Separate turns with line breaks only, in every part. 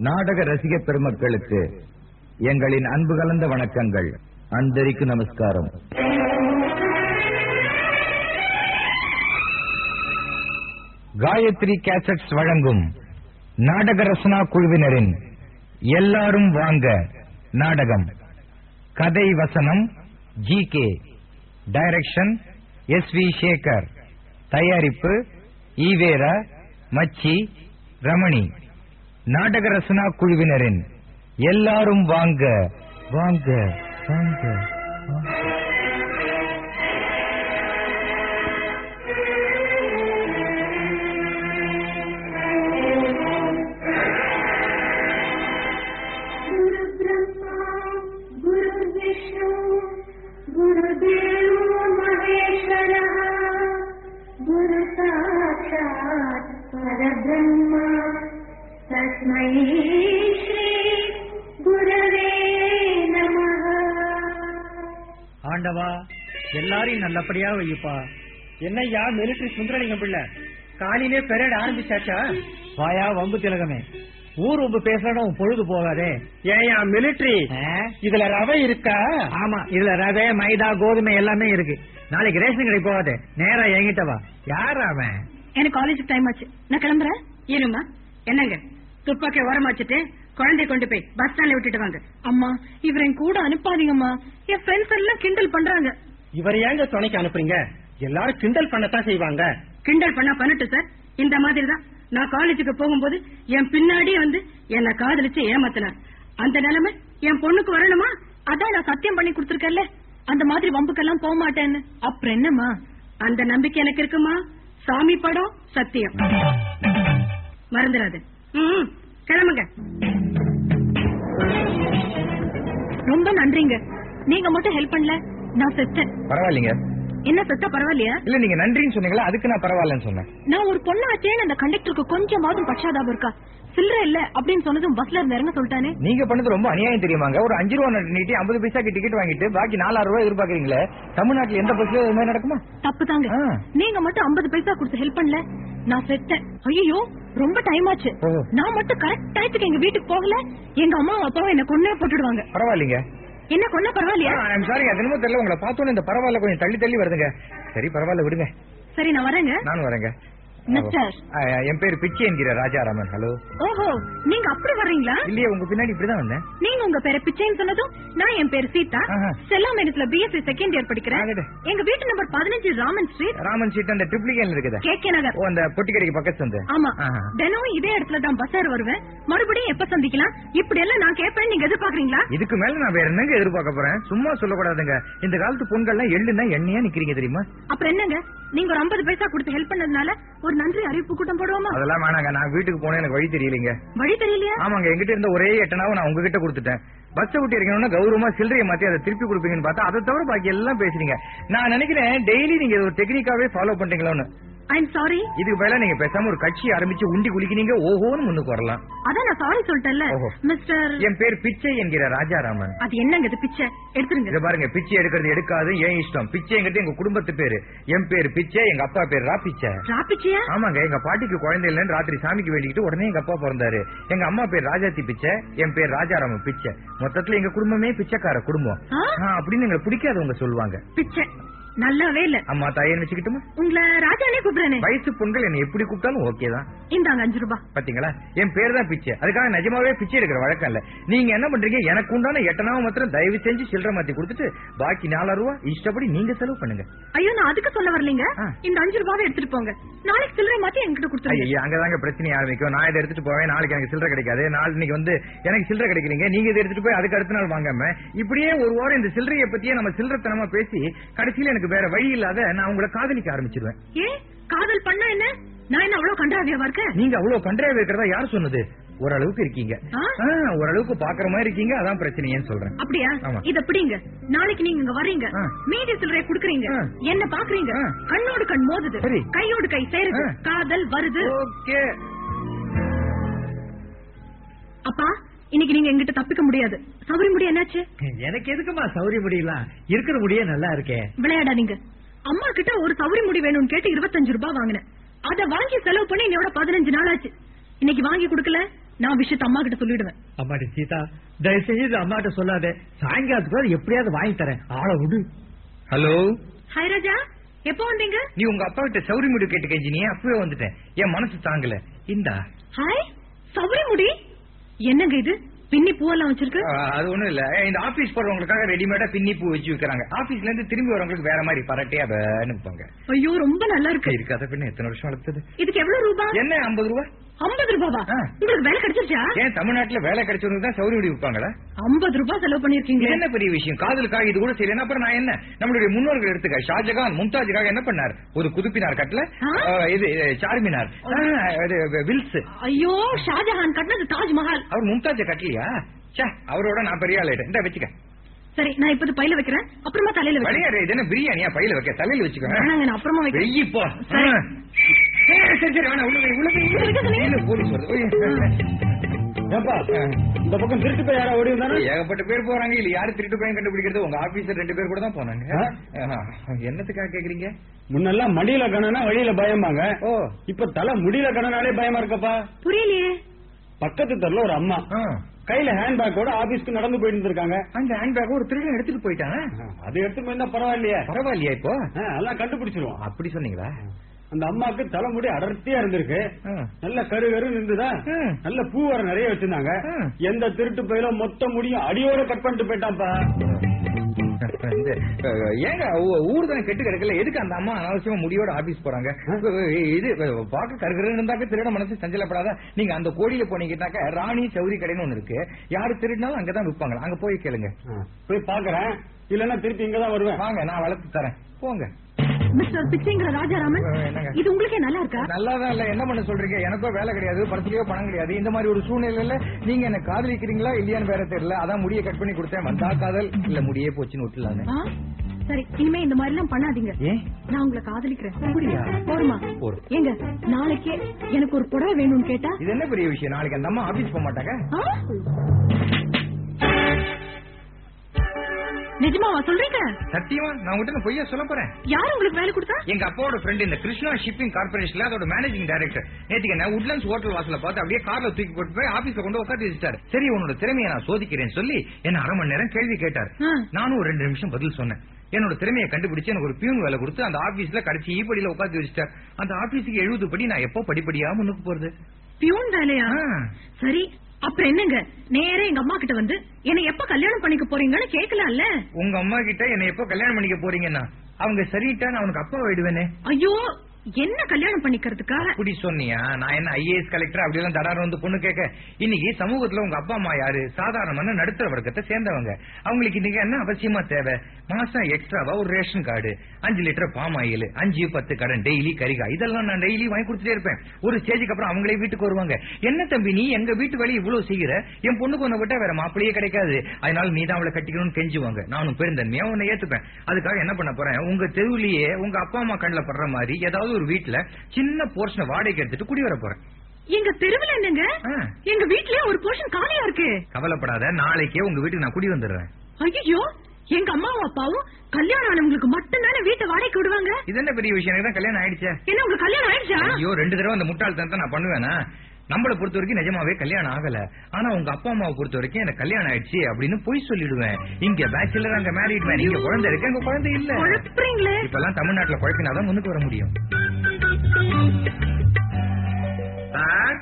நாடக ரசிக பெருமக்களுக்கு எங்களின் அன்பு கலந்த வணக்கங்கள். அந்தரிக்கு நமஸ்காரம். காயத்ரி கேசட்ஸ் வழங்கும் நாடக ரசனா குழுவினரின் எல்லாரும் வாங்க நாடகம். கதை வசனம் G K. Direction S V Sekhar. தயாரிப்பு ஈவேரா மச்சி ரமணி. நாடக ரசனா குழுவினரின் எல்லாரும் வாங்க வாங்க வாங்க.
நல்லபடியா வைப்பா என்னய்யா மிலிட்டரி சுந்தரலிங்கம் பிள்ளை? காலையிலே பெரேட் ஆரம்பிச்சாச்சா? வாயா வம்பு திலகமே. ஊர் வம்பு பேசணும் பொழுது போகாதே. ஏயா மிலிட்டரி இதுல ரவை இருக்கா? ஆமா இதுல ரவை மைதா கோதுமை எல்லாமே இருக்கு. நாளைக்கு ரேஷன் கடை போகாதே. நேரா என்கிட்ட வா. யார் அவன்?
எனக்கு காலேஜ் டைம் ஆச்சு. நான் கிளம்புறேன். இருமா என்னங்க? துப்பாக்கி ஓரமா வச்சுட்டு குழந்தைய கொண்டு போய் பஸ் ஸ்டாண்ட்ல விட்டுட்டு வாங்க. அம்மா இவரை என் கூட அனுப்பாதீங்கம்மா. என் ஃப்ரெண்ட்ஸ் எல்லாம் கிண்டல் பண்றாங்க.
இவர் ஏங்க துணைக்கு அனுப்புறீங்க? எல்லாரும் கிண்டல் பண்ணத்தான் செய்வாங்க.
கிண்டல் பண்ணா பண்ணட்டும் சார் இந்த மாதிரி தான் நான் காலேஜுக்கு போகும்போது என் பின்னாடி வந்து என்ன காதலிச்சு ஏமாத்தினார். அந்த நிலைமை என் பொண்ணுக்கு வரணுமா? அதான் நான் சத்தியம் பண்ணி கொடுத்துருக்கேன்ல. அந்த மாதிரி வம்புக்கெல்லாம் போக மாட்டேன்னு. அப்புறம் என்னம்மா? அந்த நம்பிக்கை எனக்கு இருக்குமா? சாமி படம் சத்தியம். மறந்துடாது. கிளம்புங்க. ரொம்ப நன்றிங்க. நீங்க மட்டும் ஹெல்ப் பண்ணல. நான் செத்தேன்.
பரவாயில்லைங்க.
என்ன செத்தா பரவாயில்லையா?
இல்ல நீங்க நன்றின்னு சொன்னீங்களா? அதுக்கு நான் பரவாயில்லன்னு சொன்னேன்.
நான் ஒரு பொண்ணாச்சேன்னு அந்த கண்டக்டருக்கு கொஞ்சமாவது பச்சாதாபம் இருக்கா? சில்லற இல்ல அப்படின்னு சொன்னதும் பஸ்ல இருந்து இறங்க சொல்லிட்டானே.
நீங்க பண்ணது ரொம்ப அநியாயம் தெரியுமாங்க? ஒரு அஞ்சு ரூபா நோட்டு ஐம்பது பைசாக்கு டிக்கெட் வாங்கிட்டு பாக்கி நாலாயிரம் ரூபாய் எதிர்பார்க்கறீங்களே? தமிழ்நாட்டுல எந்த பஸ்ல இது மாதிரி நடக்குமா?
தப்பு தாங்க. நீங்க மட்டும் 50 பைசா கொடுத்து ஹெல்ப் பண்ணல. நான் செத்தேன். ஐயோ ரொம்ப டைம் ஆச்சு. நான் மட்டும் கரெக்ட் டயத்துக்கு எங்க வீட்டுக்கு போகல. எங்க அம்மா அப்பாவும் என்ன கொன்னே போட்டுடுவாங்க.
பரவாயில்லைங்க.
என்ன கொன்ன பரவாயில்லையா?
ஐம் சாரி அது தெரியல. உங்களை பார்த்தோன்னே இந்த பரவாயில்ல கொஞ்சம் தள்ளி தள்ளி வருதுங்க. சரி பரவாயில்ல விடுங்க.
சரி நான் வரேங்க.
நானும் வரேங்க.
மிஸ்டர்.
என் பேர் பிச்சை என்கிற ராஜாராமன். ஹலோ.
ஓஹோ நீங்க அப்படி வர்றீங்களா?
இல்லையே உங்க பின்னாடி இப்படிதான் வந்தேன்.
நீங்க உங்க பேரை பிச்சைன்னு சொன்னதும் நான் என் பேர் சீதா. செல்லாம் இடத்துல பிஎஸ்சி செகண்ட் இயர் படிக்கிறேன். எங்க வீட்டு நம்பர் பதினஞ்சு ராமன் ஸ்ட்ரீட்
ராமன் சீட் அந்த ட்ரிப்ளிகேன்ல இருக்குதா.
K K
Nagar. அந்த பொட்டிக்கடைக்கு பக்கத்து வந்து.
ஆமா. தினமும் இதே இடத்துல தான் பஸ் ஏற வருவேன். மறுபடியும் எப்ப சந்திக்கலாம்? இப்படி எல்லாம் நான் கேட்பேன் நீங்க எதிர்பார்க்கறீங்களா?
இதுக்கு மேல நான் வேற என்னங்க எதிர்பார்க்க போறேன்? சும்மா சொல்லக்கூடாதுங்க. இந்த காலத்து பொண்கள்லாம் எள்ளுன்னா எண்ணெயா நிக்கிறீங்க தெரியுமா?
அப்புறம் என்னங்க? நீங்க ஒரு 50 பைசா கொடுத்து ஹெல்ப் பண்ணதுனால ஒரு நன்றி அறிவிப்பு கூட்டம் போடுவோமா?
அதெல்லாம் வேணாங்க. நான் வீட்டுக்கு போனேன் எனக்கு வழி தெரியலீங்க.
வழி தெரியலையா?
ஆமாங்க எங்கிட்ட இருந்த ஒரே எட்டனாவை நான் உங்ககிட்ட கொடுத்துட்டேன். பஸ் விட்டு இருக்கணும்னா கௌரவமா சில்லறையை மாத்தி அதை திருப்பி கொடுப்பீங்கன்னு பார்த்தா அதை தவிர பாக்கி எல்லாம் பேசுறீங்க. நான் நினைக்கிறேன் டெய்லி நீங்க ஒரு டெக்னிக்காவே ஃபாலோ பண்றீங்களோன்னு
ஐ எம் சாரி
இதுக்கு பதிலா நீங்க பேசாம ஒரு கட்சி ஆரம்பிச்சு உண்டி குளிக்கிறீங்க ஓஹோன்னு முன்னுக்கு வரலாம்.
அதான் நான் சாரி சொல்லிட்டேன்ல. மிஸ்டர்
என் பேர் பிச்சை என்கிற ராஜாராமன்.
அது என்னங்க இது பிச்சை? எடுத்துருங்க.
இத பாருங்க பிச்சை எடுக்கிறது எடுக்காது ஏன் இஷ்டம்? பிச்சைங்கிறது எங்க குடும்பத்து பேரு. என் பேர் பிச்சை எங்க அப்பா பேர் ரா பிச்சை
ராப்பிச்சியா
ஆமாங்க எங்க பாட்டிக்கு குழந்தை இல்லைன்னு ராத்திரி சாமிக்கு வேண்டிக்கிட்டு உடனே எங்க அப்பா பிறந்தாரு. எங்க அம்மா பேர் ராஜாத்தி பிச்சை என் பேர் ராஜாராமன் பிச்சை. மொத்தத்துல எங்க குடும்பமே பிச்சைக்கார குடும்பம். அப்படின்னு எங்களை பிடிக்காதவங்க சொல்லுவாங்க.
பிச்சை. நல்லாவே இல்ல.
அம்மா தாயன்னு வச்சுக்கிட்டுமா?
உங்களை ராஜானே கூப்பிடுறேனே.
வயசு பொண்கள் என்ன எப்படி கூப்பிட்டாலும் ஓகே தான்.
இந்தாங்க அஞ்சு ரூபாய்
பாத்தீங்களா? என் பேர் தான் பிச்சை. அதுக்காக நிஜமாவே பிச்சை எடுக்கிற வழக்கம் இல்ல. நீங்க என்ன பண்றீங்க? எனக்கு உண்டான எட்டனாவை மாத்திரம் தயவு செஞ்சு சில்லறை மாத்தி கொடுத்துட்டு பாக்கி நாலாயிரம் ரூபாய் இஷ்டப்படி நீங்க செலவு பண்ணுங்க.
ஐயோ நான் அதுக்கு சொல்ல வரலீங்க. இந்த அஞ்சு ரூபாவை எடுத்துட்டு போங்க. நாளைக்கு சில்லறை மாத்தி என்கிட்ட கொடுத்துருங்க.
ஐயா அங்கதாங்க பிரச்சனை ஆரம்பிக்கும். நான் இதை எடுத்துட்டு போவேன். நாளைக்கு எனக்கு சில்லறை கிடைக்காது. நாளைக்கு வந்து எனக்கு சில்லறை கிடைக்கிறீங்க. நீங்க இதை எடுத்துட்டு போய் அதுக்கு அடுத்த நாள் வாங்காம இப்படியே ஒரு வாரம் இந்த சில்லறையை பத்தியே நம்ம சில்லறத்தனமா பேசி கடைசியில எனக்கு வேற வழி இல்லாத நான் உங்களை காதலிக்க ஆரம்பிச்சிருவேன்.
ஏ காதல் பண்ணா என்ன? நான் என்ன அவ்வளவு கன்றாவியாவா இருக்கேன்
நீங்க அவ்வளவு கன்றாவே இருக்கிறதா யார் சொன்னது? ஓரளவுக்கு இருக்கீங்க. ஓரளவுக்கு பாக்குற மாதிரி இருக்கீங்க அதான் பிரச்சனையேன்னு சொல்றேன்.
அப்படியா. இத பிடிங்க. நாளைக்கு நீங்க இங்க வர்றீங்க. மீதி சில்லறை குடுக்குறீங்க. என்ன பாக்குறீங்க. கண்ணோடு கண் மோதுது. கையோடு கை சேருது. காதல் வருது.
ஓகே.
அப்பா இன்னைக்கு நீங்க எங்கிட்ட தப்பிக்க முடியாது. சௌரி முடி என்னாச்சு?
எனக்கு எதுக்குமா சௌரிய முடியல இருக்கிற முடியே நல்லா இருக்கே.
விளையாடாதீங்க அம்மா கிட்ட ஒரு சௌரி முடி வேணும்னு கேட்டு இருபத்தஞ்சு ரூபாய் வாங்கினேன். அத வாங்கி செலவு பண்ணி என்னோட பதினஞ்சு நாள் ஆச்சு இன்னைக்கு வாங்கி கொடுக்கல? நான் விஷயத்த அம்மா கிட்ட சொல்லிடுவேன்.
அம்மாடி சீதா தயவு செஞ்சு இது அம்மாட்ட சொல்லாத. சாயங்காலத்துக்கு எப்படியாவது வாங்கி தரேன். ஆளை விடு.
ஹலோ?
ஹாய் ராஜா எப்போ வந்தீங்க?
நீ உங்க அப்பா கிட்ட சௌரி முடி கேட்டு கெஞ்சினியே அப்பவே வந்துட்டேன் என் மனசு தாங்கல. இந்தா.
ஹாய் சௌரி முடி? என்னங்க இது? பின்னி பூவெல்லாம் வச்சிருக்கு?
அது ஒண்ணும் இல்ல. இந்த ஆபீஸ் போறவங்களுக்காக ரெடிமேடா பின்னி பூ வச்சு விக்கிறாங்க. ஆபீஸ்ல இருந்து திரும்பி வரவங்களுக்கு வேற மாதிரி பரட்டையா அனுப்பாங்க
ஐயோ ரொம்ப நல்லா இருக்கு.
இருக்காத பின்ன எத்தனை வருஷம் வளர்த்தது?
இதுக்கு எவ்வளவு ரூபாய்
என்ன ஐம்பது ரூபா?
ஐம்பது ரூபாவா. உங்களுக்கு வேலை கிடைச்சிருச்சா?
ஏன் தமிழ்நாட்டுல வேலை கிடைச்சவங்களுக்கு தான் சௌரி முடி விற்பாங்களா?
ஐம்பது ரூபாய் செலவு பண்ணிருக்கீங்க.
என்ன பெரிய விஷயம்? காதலுக்காக இது கூட செய்யல. அப்புறம் நான் என்ன? நம்மளுடைய முன்னோர்கள் எடுத்துக்க ஷாஜகான் மும்தாஜுக்காக என்ன பண்ணார்? ஒரு குதுப்பினார் கட்டல. இது சார்மினார். வில்ஸ்.
ஐயோ ஷாஜஹான் கட்டினது தாஜ்மஹால்.
அவர் மும்தாஜ கட்டலையா? அவரோட நான் பெரிய ஆள் இந்த வச்சுக்க.
சரி நான் இப்ப பையில வைக்கிறேன். அப்புறமா தலையில வைக்கிறேன்.
இது என்ன பிரியாணியா? பையில வைக்க தலையில வச்சுக்க
அப்புறமா வைக்கிறேன். சரி.
சரி சரி வேணாம் உள்ள வை, உள்ள வை, உள்ள வை. இல்ல, போலீஸ் வருது? ஓய்.
ஏப்பா இந்த பக்கம் திருட்டு போய் யாரா ஓடி வந்தானே?
ஏகப்பட்ட பேர் போறாங்க. இல்ல யாரு திருட்டு பையன் கண்டுபிடிக்கிறது? உங்க ஆபீசர் ரெண்டு பேர் கூட தான் போனாங்க. என்னத்துக்காக கேக்குறீங்க?
முன்னெல்லாம் மடியில கணனா வழியில பயம்பாங்க.
ஓ.
இப்ப தலை முடியல கணனாலே பயமா இருக்கப்பா?
புரியலையே.
பக்கத்து தெருல ஒரு அம்மா. கையில ஹேண்ட்பேக்கோட ஆபீஸ்க்கு நடந்து போயிட்டு இருக்காங்க
அந்த ஹேண்ட்பேக் ஒரு திருடன் எடுத்துட்டு போயிட்டான்?
அது எடுத்து போயிருந்தா பரவாயில்லையே.
பரவாயில்லையா இப்போ?
ஆ, எல்லாம் கண்டுபிடிச்சிருவோம்.
அப்படி சொன்னீங்களா?
அந்த அம்மாக்கு தலைமுடி அடர்த்தியா இருந்திருக்கு. நல்ல கரு கரு இருந்துதா. நல்ல பூ வர நிறைய வச்சிருந்தாங்க. எந்த திருட்டு பயில மொத்த முடியும் அடியோட கட் பண்ணிட்டு போயிட்டான்ப்பா.
ஏங்க ஊர் தான் கெட்டு கிடக்கல. எதுக்கு அந்த அம்மா அனாவசியமா முடியோட ஆபீஸ் போறாங்க? இது பாக்க கருகரு இருந்தாக்க திருட மனசு சஞ்சலப்படாத. நீங்க அந்த கோடியில போனீங்கன்னாக்க ராணி சௌரி கடைன்னு ஒண்ணு இருக்கு. யாரு திருடினாலும் அங்கதான் விற்பாங்க. அங்க போய் கேளுங்க.
போய் பாக்குறேன் இல்லன்னா திருப்பி இங்கதான் வருவேன்.
வாங்க நான் வளர்த்து தரேன். போங்க.
மிஸ்டர் பிச்சைங்கிற ராஜாராமன்? இது உங்களுக்கே நல்லா இருக்கா?
நல்லாதான் இல்ல. என்ன பண்ண சொல்றீங்க? எனக்கோ வேலை கிடையாது படத்துலயோ பணம் கிடையாது. இந்த மாதிரி ஒரு சூழ்நிலையில நீங்க என்ன காதலிக்கிறீங்களா இல்லையான்னு வேற தெரியல. அதான் முடிய கட் பண்ணி கொடுத்தேன். வந்தா காதல் இல்ல முடியே போச்சுன்னு விட்டுலான்னு
ஆ? சரி இனிமே இந்த மாதிரி எல்லாம் பண்ணாதீங்க நான் உங்களை காதலிக்கிறேன்? போருமா. ஏங்க நாளைக்கே எனக்கு ஒரு புடவை வேணும்னு கேட்டா?
இது என்ன பெரிய விஷயம்? நாளைக்கு அந்த அம்மா ஆபீஸ் போக மாட்டாங்க?
நிஜமாவா சொல்றீங்க?
சத்தியமா நான் உங்ககிட்ட பொய்யா சொல்ல போறேன்.
யார் உங்களுக்கு வேலை கொடுத்தா?
எங்க அப்பாவோட ஃப்ரெண்ட் இந்த கிருஷ்ணா ஷிப்பிங் கார்பரேஷன்ல அதோட மேனேஜிங் டைரக்டர் நேத்துக்கு என்ன உட்லண்ட்ஸ் ஹோட்டல் வாசல பார்த்து அப்படியே கார்ல தூக்கி போட்டு போய் ஆபீஸ்ல கொண்டு உட்காந்து வச்சுட்டாரு சரி உன்னோட திறமையை நான் சோதிக்கிறேன்னு சொல்லி என்ன அரை மணி நேரம் கேள்வி கேட்டார். நானும் ஒரு ரெண்டு நிமிஷம் பதில் சொன்னேன். என்னோட திறமையை கண்டுபிடிச்சு எனக்கு ஒரு பியூன் வேலை கொடுத்து அந்த ஆபீஸ்ல கடைசி ஈப்படியில உட்காந்து வச்சுட்டார். அந்த ஆபீஸுக்கு எழுபது படி நான் எப்போ படிப்படியா முன்னுக்கு போறது?
பியூன் வேலையா. சரி அப்புறம் என்னங்க? நேரா எங்க அம்மா கிட்ட வந்து என்ன எப்ப கல்யாணம் பண்ணிக்க போறீங்கன்னு கேட்கலாம்ல
உங்க அம்மா கிட்ட என்ன எப்போ கல்யாணம் பண்ணிக்க போறீங்கன்னா அவங்க சரிட்டா நான் அவனுக்கு அப்பா ஆயிடுவேனே.
ஐயோ என்ன கல்யாணம் பண்ணிக்கிறதுக்கா
அப்படி சொன்னியா? நான் என்ன ஐஏஎஸ் கலெக்டர் அப்படி எல்லாம் தடாரம் வந்து பொண்ணு கேட்க. இன்னைக்கு சமூகத்துல உங்க அப்பா அம்மா யாரு? சாதாரணமான நடுத்தர வர்க்கத்தை சேர்ந்தவங்க. அவங்களுக்கு இன்னைக்கு என்ன அவசியமா தேவை? மாசம் எக்ஸ்ட்ராவா ஒரு ரேஷன் கார்டு அஞ்சு லிட்டர் பாம் ஆயில் அஞ்சு பத்து கடன் டெய்லி கரிகா. இதெல்லாம் நான் டெய்லி வாங்கி கொடுத்துட்டே இருப்பேன். ஒரு ஸ்டேஜுக்கு அப்புறம் அவங்களே வீட்டுக்கு வருவாங்க. என்ன தம்பி நீ எங்க வீட்டு வழி இவ்வளவு செய்யற? என் பொண்ணுக்கு உன்னை விட்டா வேற மாப்பிளையே கிடைக்காது. அதனால நீ தான் அவளை கட்டிக்கணும்னு கெஞ்சுவாங்க. நானும் பெருந்தன்மையா உன்னை ஏத்துப்பேன். அதுக்காக என்ன பண்ண போறேன்? உங்க தெருவுலயே உங்க அப்பா அம்மா கண்ணில் படுற மாதிரி ஏதாவது ஒரு வீட்டுல சின்ன போர்ஷனை வாடகைக்கு எடுத்துட்டு குடி வர போறேன்.
எங்க தெருவுல என்னங்க. எங்க வீட்லயே ஒரு போர்ஷன் காலியா இருக்கு.
கவலைப்படாத நாளைக்கே உங்க வீட்டுக்கு நான் குடி வந்துடுறேன்.
ஐயோ எங்க அம்மாவும் அப்பாவும் கல்யாணம் ஆனவங்களுக்கு மட்டும்தானே வீட்டை வாடகைக்கு விடுவாங்க?
இது என்ன பெரிய விஷயம்? எனக்கு தான் கல்யாணம் ஆயிடுச்சே.
என்ன உங்க கல்யாணம் ஆயிடுச்சா?
ஐயோ ரெண்டு தடவை அந்த முட்டாள்தனத்தை நான் பண்ணுவேனா? நம்மள பொறுத்த வரைக்கும் நிஜமாவே கல்யாணம் ஆகல. ஆனா உங்க அப்பா அம்மாவை பொறுத்த வரைக்கும் எனக்கு கல்யாணம் ஆயிடுச்சு அப்படின்னு பொய் சொல்லிடுவேன். இங்க பேச்சுலர் அங்க மேரிட் மேன் இங்க குழந்தை இருக்கு அங்க குழந்தை இல்ல.
குழப்புறீங்களே
இப்பெல்லாம் தமிழ்நாட்டுல குழப்பினாதான் முன்னுக்கு வர முடியும். Sir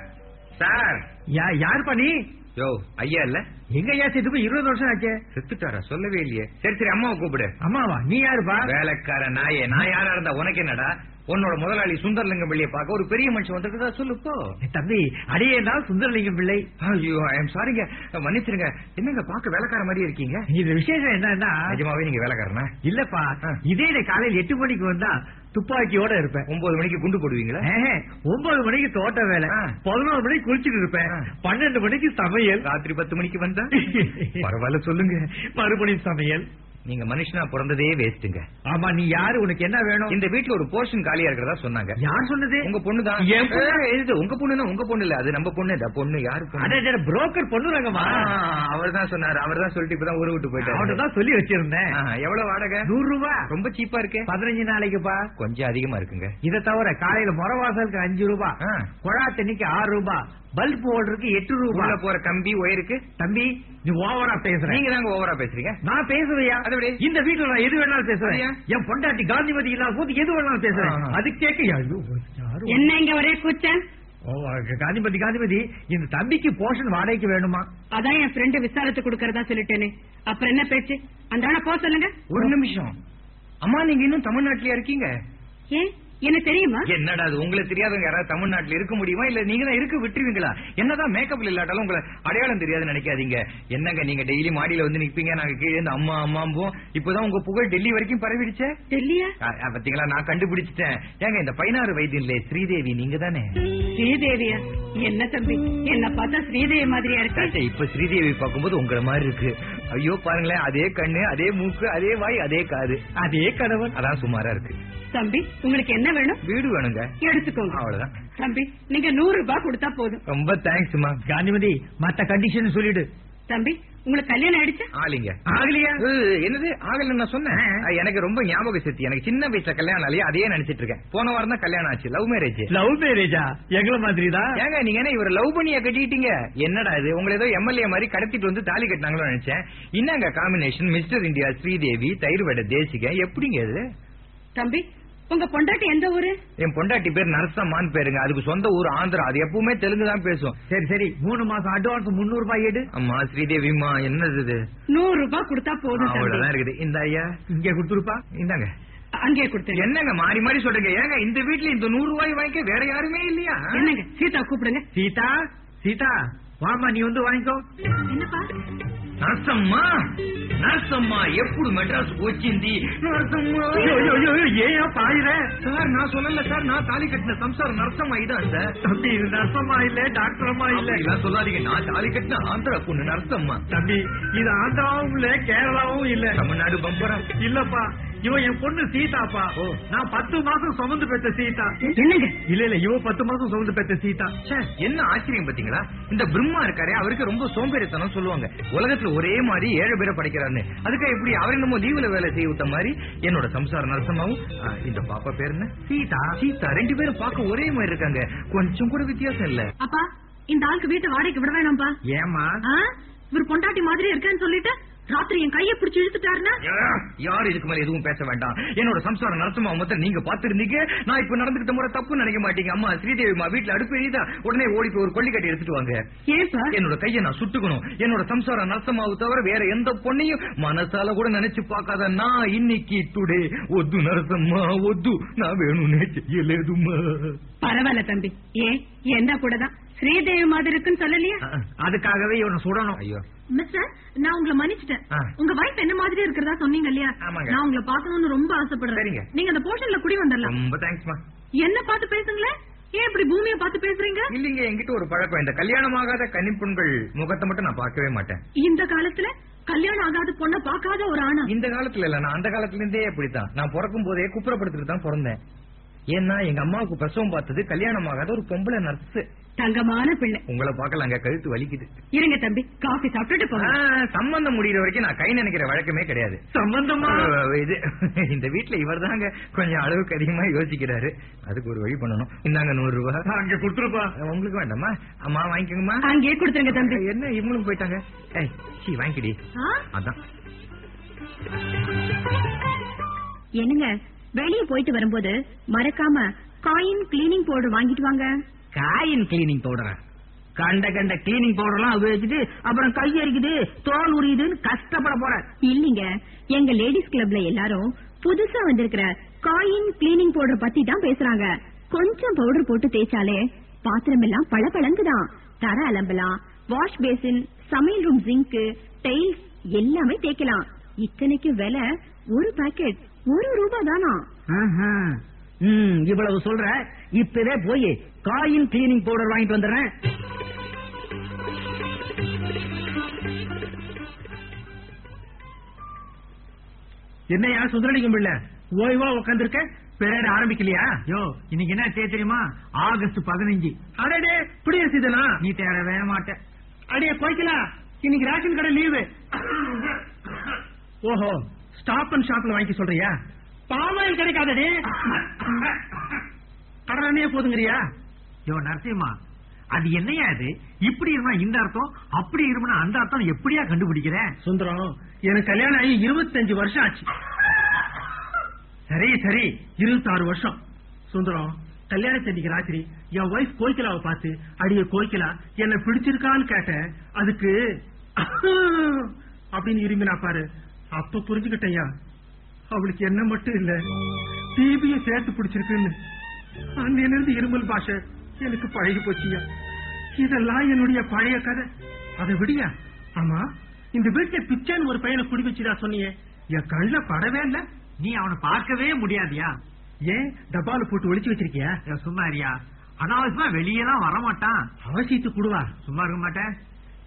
sir.
யா யாருப்பா நீ?
யோ ஐயா இல்ல.
எங்க ஐயா செத்துக்கு இருபது வருஷம் ஆச்சே?
செத்துட்டாரா? சொல்லவே இல்லையே. சரி சரி அம்மாவை கூப்பிடு.
அம்மாவா? நீ யாருப்பா?
வேலைக்கார நாயே. நான் யாரா இருந்தா உனக்கு என்னடா? உன்னோட முதலாளி சுந்தரலிங்கம் பிள்ளைய பார்க்க ஒரு பெரிய மனுஷன் வந்திருக்கதா சொல்லுப்போ
தம்பி அடியே தான் சுந்தரலிங்கம் பிள்ளை.
ஐயோ ஐ எம் சாரிங்க மன்னிச்சிருங்க. என்னங்க பார்க்க வேலைக்கார மாதிரி இருக்கீங்க?
இது விசேஷம் என்னன்னா
நிஜமாவே நீங்க வேலைக்காரனா?
இல்லப்பா. இதே காலையில் எட்டு மணிக்கு வந்தா துப்பாக்கியோட இருப்பேன்.
ஒன்பது மணிக்கு குண்டு போடுவீங்களா?
ஒன்பது மணிக்கு தோட்ட வேலை. பதினோரு மணிக்கு குளிச்சுட்டு இருப்பேன். பன்னெண்டு மணிக்கு சமையல்.
ராத்திரி பத்து மணிக்கு வந்தா? பரவாயில்ல சொல்லுங்க.
மறுபடியும் சமையல்.
நீங்க மனுஷனா பிறந்ததே வேஸ்ட்டுங்க
ஆமா நீ யாரு? உனக்கு என்ன வேணும்?
இந்த வீட்ல ஒரு போர்ஷன் காலியா இருக்கிறதா சொன்னாங்க.
யார் சொன்னது?
உங்க பொண்ணு தான்.
என் பொண்ணு?
இது உங்க பொண்ணுனா உங்க பொண்ணு இல்ல. அது நம்ம பொண்ணு இந்த பொண்ணு யாரு பொண்ணு
புரோக்கர் பொண்ணு ரங்கம்மா
அவர் தான் சொன்னாரு. அவர் தான் சொல்லிட்டு இப்பதான் ஊரு விட்டு போயிட்டாரு.
தான் சொல்லி வச்சிருந்தேன்.
எவ்வளவு வாடகை?
நூறு ரூபாய்
ரொம்ப சீப்பா இருக்கே.
பதினஞ்சு நாளைக்குப்பா.
கொஞ்சம் அதிகமா இருக்குங்க.
இத தவிர காலையில முறவாசலுக்கு அஞ்சு ரூபாய். குழா தண்ணிக்கு ஆறு ரூபாய்
பல்ப் ஹோல்டருக்கு எட்டு ரூபாய்
போற கம்பி ஒயருக்கு.
தம்பி நீ ஓவரா பேசுற.
நீங்க தாங்க ஓவரா பேசுறீங்க.
நான் பேசுவையா
அது எப்படி?
இந்த வீட்டுல நான் எது வேணாலும் பேசுறேன்? என் பொண்டாட்டி காந்திமதி இல்லாத போது எது வேணாலும் பேசுறேன். அது கேட்க
என்ன இங்க ஒரே கூச்சம்?
ஓ, காந்திமதி காந்திமதி இந்த தம்பிக்கு போஷன் வாடகைக்கு வேணுமா?
அதான் என் ஃப்ரெண்டு விசாரிச்சு கொடுக்கறதா சொல்லிட்டேனே. அப்புறம் என்ன பேச்சு? அந்த போக சொல்லுங்க.
ஒரு நிமிஷம். அம்மா நீங்க இன்னும் தமிழ்நாட்டிலயா இருக்கீங்க?
ஏன்? என்ன தெரியுமா?
என்னடா அது? உங்களுக்கு தெரியாதவங்க யாராவது தமிழ்நாட்டுல இருக்க முடியுமா? இல்ல நீங்க தான் இருக்க விட்டுருவீங்களா? என்னதான் மேக்கப் இல்லாட்டாலும் உங்களை அடையாளம் தெரியாதுன்னு நினைக்காதீங்க. என்னங்க நீங்க டெய்லி மாடியில வந்து நிப்பீங்க? நாங்க கீழே இருந்து அம்மா அம்மாம்போம் இப்பதான் உங்க புகழ் டெல்லி வரைக்கும் பரவிடுச்சே.
டெல்லியா?
பாத்தீங்களா? நான் கண்டுபிடிச்சிட்டேன். ஏங்க இந்த பதினாறு வயது இல்ல ஸ்ரீதேவி நீங்க தானே
ஸ்ரீதேவியா? என்ன தம்பி? என்ன பார்த்தா ஸ்ரீதேவி மாதிரியா இருக்கு?
இப்ப ஸ்ரீதேவி பார்க்கும்போது உங்களை மாதிரி இருக்கு. ஐயோ பாருங்களேன். அதே கண்ணு அதே மூக்கு அதே வாய் அதே காது.
அதே கணவன்.
அதான் சுமாரா இருக்கு.
தம்பி உங்களுக்கு என்ன வேணும்?
வீடு வேணுங்க.
எடுத்துக்கோங்க.
அவ்வளவுதான்.
தம்பி நீங்க நூறு ரூபாய் கொடுத்தா போதும்.
ரொம்ப தேங்க்ஸ்மா
காந்திமதி மத்த கண்டிஷன் சொல்லிடு.
தம்பி உங்களுக்கு கல்யாணம் ஆயிடுச்சா?
ஆலிங்க
ஆகலையா?
என்னது? ஆகலன்னு நான் சொன்னேன். எனக்கு ரொம்ப ஞாபக சக்தி. எனக்கு சின்ன வயசுல கல்யாணம் ஆலையே அதையே நினைச்சிட்டு இருக்கேன். போன வாரம் தான் கல்யாணம் ஆச்சு. லவ் மேரேஜ்
லவ் மேரேஜா எங்களை மாதிரி தான்
ஏங்க நீங்க என்ன இவர லவ் பண்ணியா கட்டிட்டீங்க? என்னடா இது? உங்களை ஏதோ எம்எல்ஏ மாதிரி கடத்திட்டு வந்து தாலி கட்டினாங்களோ நினைச்சேன். என்னங்க காம்பினேஷன் மிஸ்டர் இந்தியா ஸ்ரீதேவி தயிர் வடை தேசிக? எப்படிங்க இது?
தம்பி உங்க பொண்டாட்டி எந்த ஊரு?
என் பொண்டாட்டி பேர் நரசம்மான்னு பேருங்க. அதுக்கு சொந்த ஊர் ஆந்திரா. அது எப்பவுமே தெலுங்கு தான் பேசும்.
சரி சரி. மூணு மாசம் அட்வான்ஸ் முன்னூறு ரூபாய் எடு.
அம்மா ஸ்ரீதேவிமா என்னது இது?
நூறு ரூபாய் கொடுத்தா போதும்
அவ்வளவுதான் இருக்குது. இந்த ஐயா
இங்க கொடுத்துருப்பா.
இந்தாங்க.
அங்கேயே கொடுத்துருங்க
என்னங்க மாறி மாறி சொல்றீங்க? ஏங்க இந்த வீட்ல இந்த நூறு ரூபாய் வாங்கிக்க வேற யாருமே இல்லையா?
என்னங்க சீதா கூப்பிடுங்க.
சீதா சீதா வாமா நீ வந்து வாங்கிக்கோ.
என்னப்பா?
నరసమ్మా నరసమ్మా ఎప్పుడు మెడ్రాస్ వచ్చింది నరసమ్మా
ஐயோ, ஐயோ, ஐயோ, ஐயோ, ஏன் பாயிர
సార్ నా சொல்லல சார் நான் தாலி கட்டின சம்சாரம் நரசம்மா இதான் சார்
தம்பி இது நர்சமா இல்ல டாக்டரமா இல்ல
அப்படிலாம் சொல்லாதீங்க நான் தாலி கட்டின ஆந்திரா பொண்ணு நரசம்மா
தம்பி இது ஆந்திராவும் இல்ல கேரளாவும் இல்ல
தமிழ்நாடு பம்பரா
இல்லப்பா இவன் என் பொண்ணு சீதாப்பா.
ஓ.
நான் பத்து மாசம் சுமந்து பெற்ற சீதா.
என்னங்க?
இல்ல இல்ல இவ பத்து மாசம் சுமந்து பெற்ற சீதா.
ச்சே, என்ன ஆச்சரியம் பாத்தீங்களா இந்த பிரம்மா இருக்காரே அவருக்கு ரொம்ப சோம்பேறித்தனம் சொல்லுவாங்க. உலகத்துல ஒரே மாதிரி ஏழு பேரை படைக்கிறாருன்னு. அதுக்கு எப்படி அவர் என்னமோ லீவுல வேலை செய்ய விட்ட மாதிரி என்னோட சம்சார நரசம்மாவும் ஆ, இந்த பாப்பா பேர் என்ன?
சீதா.
சீதா. ரெண்டு பேரும் பார்க்க ஒரே மாதிரி இருக்காங்க. கொஞ்சம் கூட வித்தியாசம் இல்ல.
அப்பா இந்த ஆளுக்கு வீட்டு வாடகைக்கு விட வேணாம்ப்பா.
ஏமா?
இவர் பொண்டாட்டி மாதிரி இருக்கேன்னு சொல்லிட்டு ராத்திரி என் கையை பிடிச்சு இழுத்துட்டாருன்னா?
யார் இதுக்கு மேல எதுவும் பேச வேண்டாம். என்னோட சம்சாரம் நரசம்மா மொத்தம் நீங்க பாத்துருந்தீங்க நான் இப்ப நடந்துகிட்ட முறை தப்பு நினைக்க மாட்டீங்க. அம்மா ஸ்ரீதேவிமா வீட்டுல அடுப்பு எரியுதா? உடனே ஓடி போய் ஒரு கொல்லிக்கட்டை எடுத்துட்டு வாங்க. என்னோட கையை நான் சுட்டுக்கணும். என்னோட சம்சாரம் நரசம்மாவை தவிர வேற எந்த பொண்ணையும் மனசால கூட நினைச்சு பார்க்காத நான் இன்னைக்கு டுடே ஒத்து நரசம்மா ஒத்து நான் வேணும்னே செய்யலேதுமா
பரவாயில்ல தம்பி. ஏன்? என்ன கூடதான்? ஸ்ரீதேவி மாதிரி இருக்குன்னு சொல்லலையா?
அதுக்காகவே இவனை சுடணும்.
ஐயோ.
மிஸ்டர் நான் உங்களை மன்னிச்சிட்டேன். உங்க வைஃப் என்ன மாதிரி இருக்கிறதா சொன்னீங்க இல்லையா?
ஆமாங்க.
நான் உங்களை பார்க்கணும்னு ரொம்ப ஆசைப்படுறேன்.
சரிங்க.
நீங்க அந்த போர்ஷன்ல குடி வந்துடலாம்.
ரொம்ப தேங்க்ஸ்மா
என்ன பார்த்து பேசுங்களேன் ஏன் இப்படி பூமியை பார்த்து பேசுறீங்க?
இல்லீங்க என்கிட்ட ஒரு பழக்கம். இந்த கல்யாணமாகாத கன்னிப்பெண்கள் முகத்தை மட்டும் நான் பார்க்கவே மாட்டேன்.
இந்த காலத்துல கல்யாணம் ஆகாத பொண்ண பார்க்காத ஒரு ஆணா?
இந்த காலத்துல இல்ல நான் அந்த காலத்துல இருந்தே அப்படித்தான் நான் பிறக்கும் போதே குப்புறப்படுத்திட்டு தான் பிறந்தேன். ஏன்னா எங்க அம்மாவுக்கு பிரசவம் பார்த்தது கல்யாணம் ஆகாத ஒரு பொம்பளை நர்ஸ்
தங்கமான பிள்ளை.
உங்களை பார்க்கலாங்க கழுத்து வலிக்குது.
இருங்க தம்பி காபி சாப்பிட்டுட்டு போங்க
சம்பந்தம் முடியிற வரைக்கும் நான் கை நினைக்கிற வழக்கமே கிடையாது.
சம்பந்தமா?
இது இந்த வீட்டுல இவர் தாங்க கொஞ்சம் அளவுக்கு அதிகமா யோசிக்கிறாரு. அதுக்கு ஒரு வழி பண்ணணும். இந்தாங்க நூறு ரூபாய்
அங்க கொடுத்துருப்பா.
உங்களுக்கு வேண்டாமா? அம்மா வாங்கிக்கோங்கம்மா.
அங்கேயே கொடுத்துருங்க தம்பி.
என்ன இவங்களும் போயிட்டாங்க? வாங்கிக்கடி? அதான்.
என்னங்க வெளிய போயிட்டு வரும்போது மறக்காம காயின் கிளீனிங் பவுடர் வாங்கிட்டு வாங்க.
காயின் கிளீனிங் பவுடரா கண்ட கண்ட கிளீனிங் பவுடர்லாம் உபயோகிச்சுட்டு அப்புறம் கை அரிக்குது தோல் உரியுதுன்னு கஷ்டப்பட போற.
இல்லீங்க. எங்க லேடிஸ் கிளப்ல எல்லாரும் புதுசா வந்திருக்கிற காயின் கிளீனிங் பவுடர் பத்தி தான் பேசுறாங்க. கொஞ்சம் பவுடர் போட்டு தேய்ச்சாலே பாத்திரம் எல்லாம் பளபளங்குதான். தர அலம்பலாம். வாஷ் பேசின் சமையல் ரூம் ஜிங்க் டைல்ஸ் எல்லாமே தேய்க்கலாம். இத்தனைக்கு விலை ஒரு பாக்கெட் ஒரு ரூபாய் தானா
இவ்வளவு சொல்ற. இப்பவே போய் காயின் கிளீனிங் பவுடர் வாங்கிட்டு வந்துடுறேன். என்னையா சுந்தரலிங்கம் பிள்ளை? ஓய்வா உட்காந்துருக்க பெரேட் ஆரம்பிக்கலையா? யோ இன்னைக்கு என்ன தேதி தெரியுமா? ஆகஸ்ட் பதினஞ்சு. அடடே குடியரசு தினா நீ தேடவே மாட்டேன். அடே போய்க்கலாம் இன்னைக்கு ரேஷன் கடை லீவு ஓஹோ ஸ்டாப் அண்ட் ஷாப்ல வாங்கி சொல்றியா? பாமாயில் கிடைக்காதடி கடனே போதுங்கறியா? யோ நரசிம்மா அது என்னையா இது? இப்படி இருந்தா இந்த அர்த்தம் அப்படி இருந்தா அந்த அர்த்தம் எப்படியா கண்டுபிடிக்கிற?
சுந்தரம் எனக்கு கல்யாணம் ஆகி இருபத்தஞ்சு வருஷம் ஆச்சு. சரி சரி இருபத்தாறு வருஷம். சுந்தரம் கல்யாணத்தன்னைக்கு ராத்திரி என் ஒய்ஃப் கோய்க்கலாவை பார்த்து அடிய கோய்க்கலா என்ன பிடிச்சிருக்கான்னு கேட்டேன். அதுக்கு அப்படின்னு இருமினா பாரு. அப்ப புரிஞ்சுக்கிட்டயா அவளுக்கு என்ன மட்டும் இல்ல. டிபிய சேர்த்து பிடிச்சிருக்குன்னு. அன்னிலிருந்து இருமல் பாஷை எனக்கு பழகி போச்சியா. இதெல்லாம் என்னுடைய பழைய கதை. அதை விடியா? ஆமா இந்த வீட்டுல பிச்சைன்னு ஒரு பையனை குடி வச்சுடா சொன்னியே. என் கண்ணுல படவே இல்ல.
நீ அவனை பார்க்கவே முடியாதியா?
ஏன் டப்பால போட்டு ஒளிச்சு வச்சிருக்கியா?
சும்மா இருயா அனாவசியமா வெளியெல்லாம் வரமாட்டான்.
அவசியத்துக்கு குடுவா?
சும்மா இருக்க மாட்டேன்.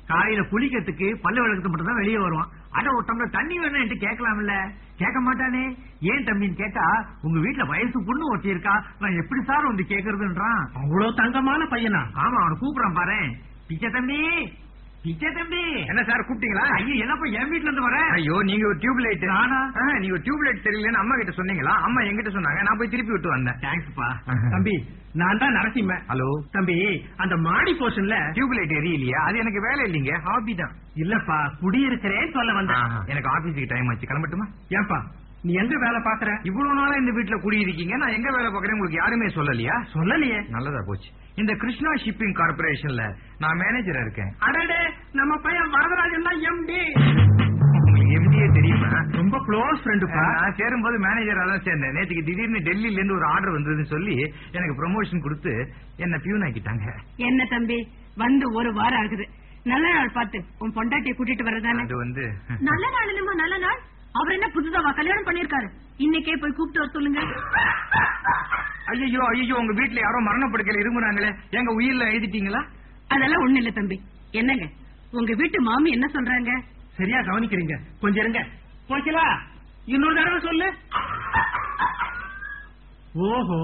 காலையில குளிக்கிறதுக்கு பல்லு விளக்கத்து மட்டும் தான் வெளியே வருவான். அட ஒரு டம்ளர் தண்ணி வேணும் என்று கேட்கலாம்ல. கேட்க மாட்டானே. ஏன் தம்பின்னு கேட்டா உங்க வீட்டுல வயசு பொண்ணு ஒட்டி இருக்கா? நான் எப்படி சார் வந்து கேக்குறதுன்றான்.
அவ்வளவு தங்கமான பையனா?
ஆமா அவனை கூப்பிடுறான் பாரு பிச்சை தம்பி. பிச்சை தம்பி
என்ன சார் கூப்பிட்டீங்களா?
ஐயோ என்னப்பா என் வீட்டுல இருந்து வர?
ஐயோ நீங்க ஒரு டியூப் லைட்
நானா?
நீங்க ஒரு டியூப் லைட் தெரியலன்னு அம்மா கிட்ட சொன்னீங்களா? அம்மா என்கிட்ட சொன்னாங்க. நான் போய் திருப்பி விட்டு வந்தேன்.
தேங்க்ஸ்ப்பா.
தம்பி நான் தான் நரசிம்மன்.
ஹலோ?
தம்பி அந்த மாடி போர்ஷன்ல
டியூப் லைட் எரியலையா? அது எனக்கு வேலை இல்லைங்க. ஹாபி தான்.
இல்லப்பா குடியிருக்கிறேன் சொல்ல வந்தேன்.
எனக்கு ஆபீஸுக்கு டைம் ஆச்சு. கிளம்பட்டுமா?
ஏன்பா நீ எங்க வேலை பாக்குற
இவ்வளவு நாளா இந்த வீட்டுல குடியிருக்கீங்க. நான் எங்க வேலை பாக்குறேன் உங்களுக்கு யாருமே சொல்லலையா?
சொல்லலையே.
நல்லதா போச்சு. இந்த கிருஷ்ணா ஷிப்பிங் கார்பரேஷன்ல நான் மேனேஜரா இருக்கேன்.
அடடே நம்ம பையன் வரதராஜன் தான் எம்டி
எம்டிஏ தெரியுமா?
ரொம்ப க்ளோஸ் ஃப்ரெண்டுப்பா
நான் சேரும்போது மேனேஜரா தான் சேர்ந்தேன். நேற்றுக்கு திடீர்னு டெல்லியில இருந்து ஒரு ஆர்டர் வந்ததுன்னு சொல்லி எனக்கு ப்ரமோஷன் கொடுத்து என்ன பியூன் ஆக்கிட்டாங்க.
என்ன தம்பி? வந்து ஒரு வாரம் ஆகுது. நல்ல நாள் பார்த்து. உன் பொண்டாட்டியை கூட்டிட்டு வர்றதானே?
அது வந்து
நல்ல நாள் என்னமோ நல்ல நாள். அவர் என்ன புதுசாவா கல்யாணம் பண்ணிருக்காரு இன்னைக்கே போய் கூப்பிட்டு வர சொல்லுங்க.
ஐயோ ஐயோ உங்க வீட்டுல யாரோ மரணப்படுக்கையில இருமுறாங்களே எங்க உயிர்ல எழுதிட்டீங்களா?
அதெல்லாம் ஒண்ணு இல்ல தம்பி. என்னங்க? உங்க வீட்டு மாமி என்ன சொல்றாங்க?
சரியா கவனிக்கிறீங்க. கொஞ்சம் இருங்க. போய்க்கலா இன்னொரு தடவை சொல்லு. ஓஹோ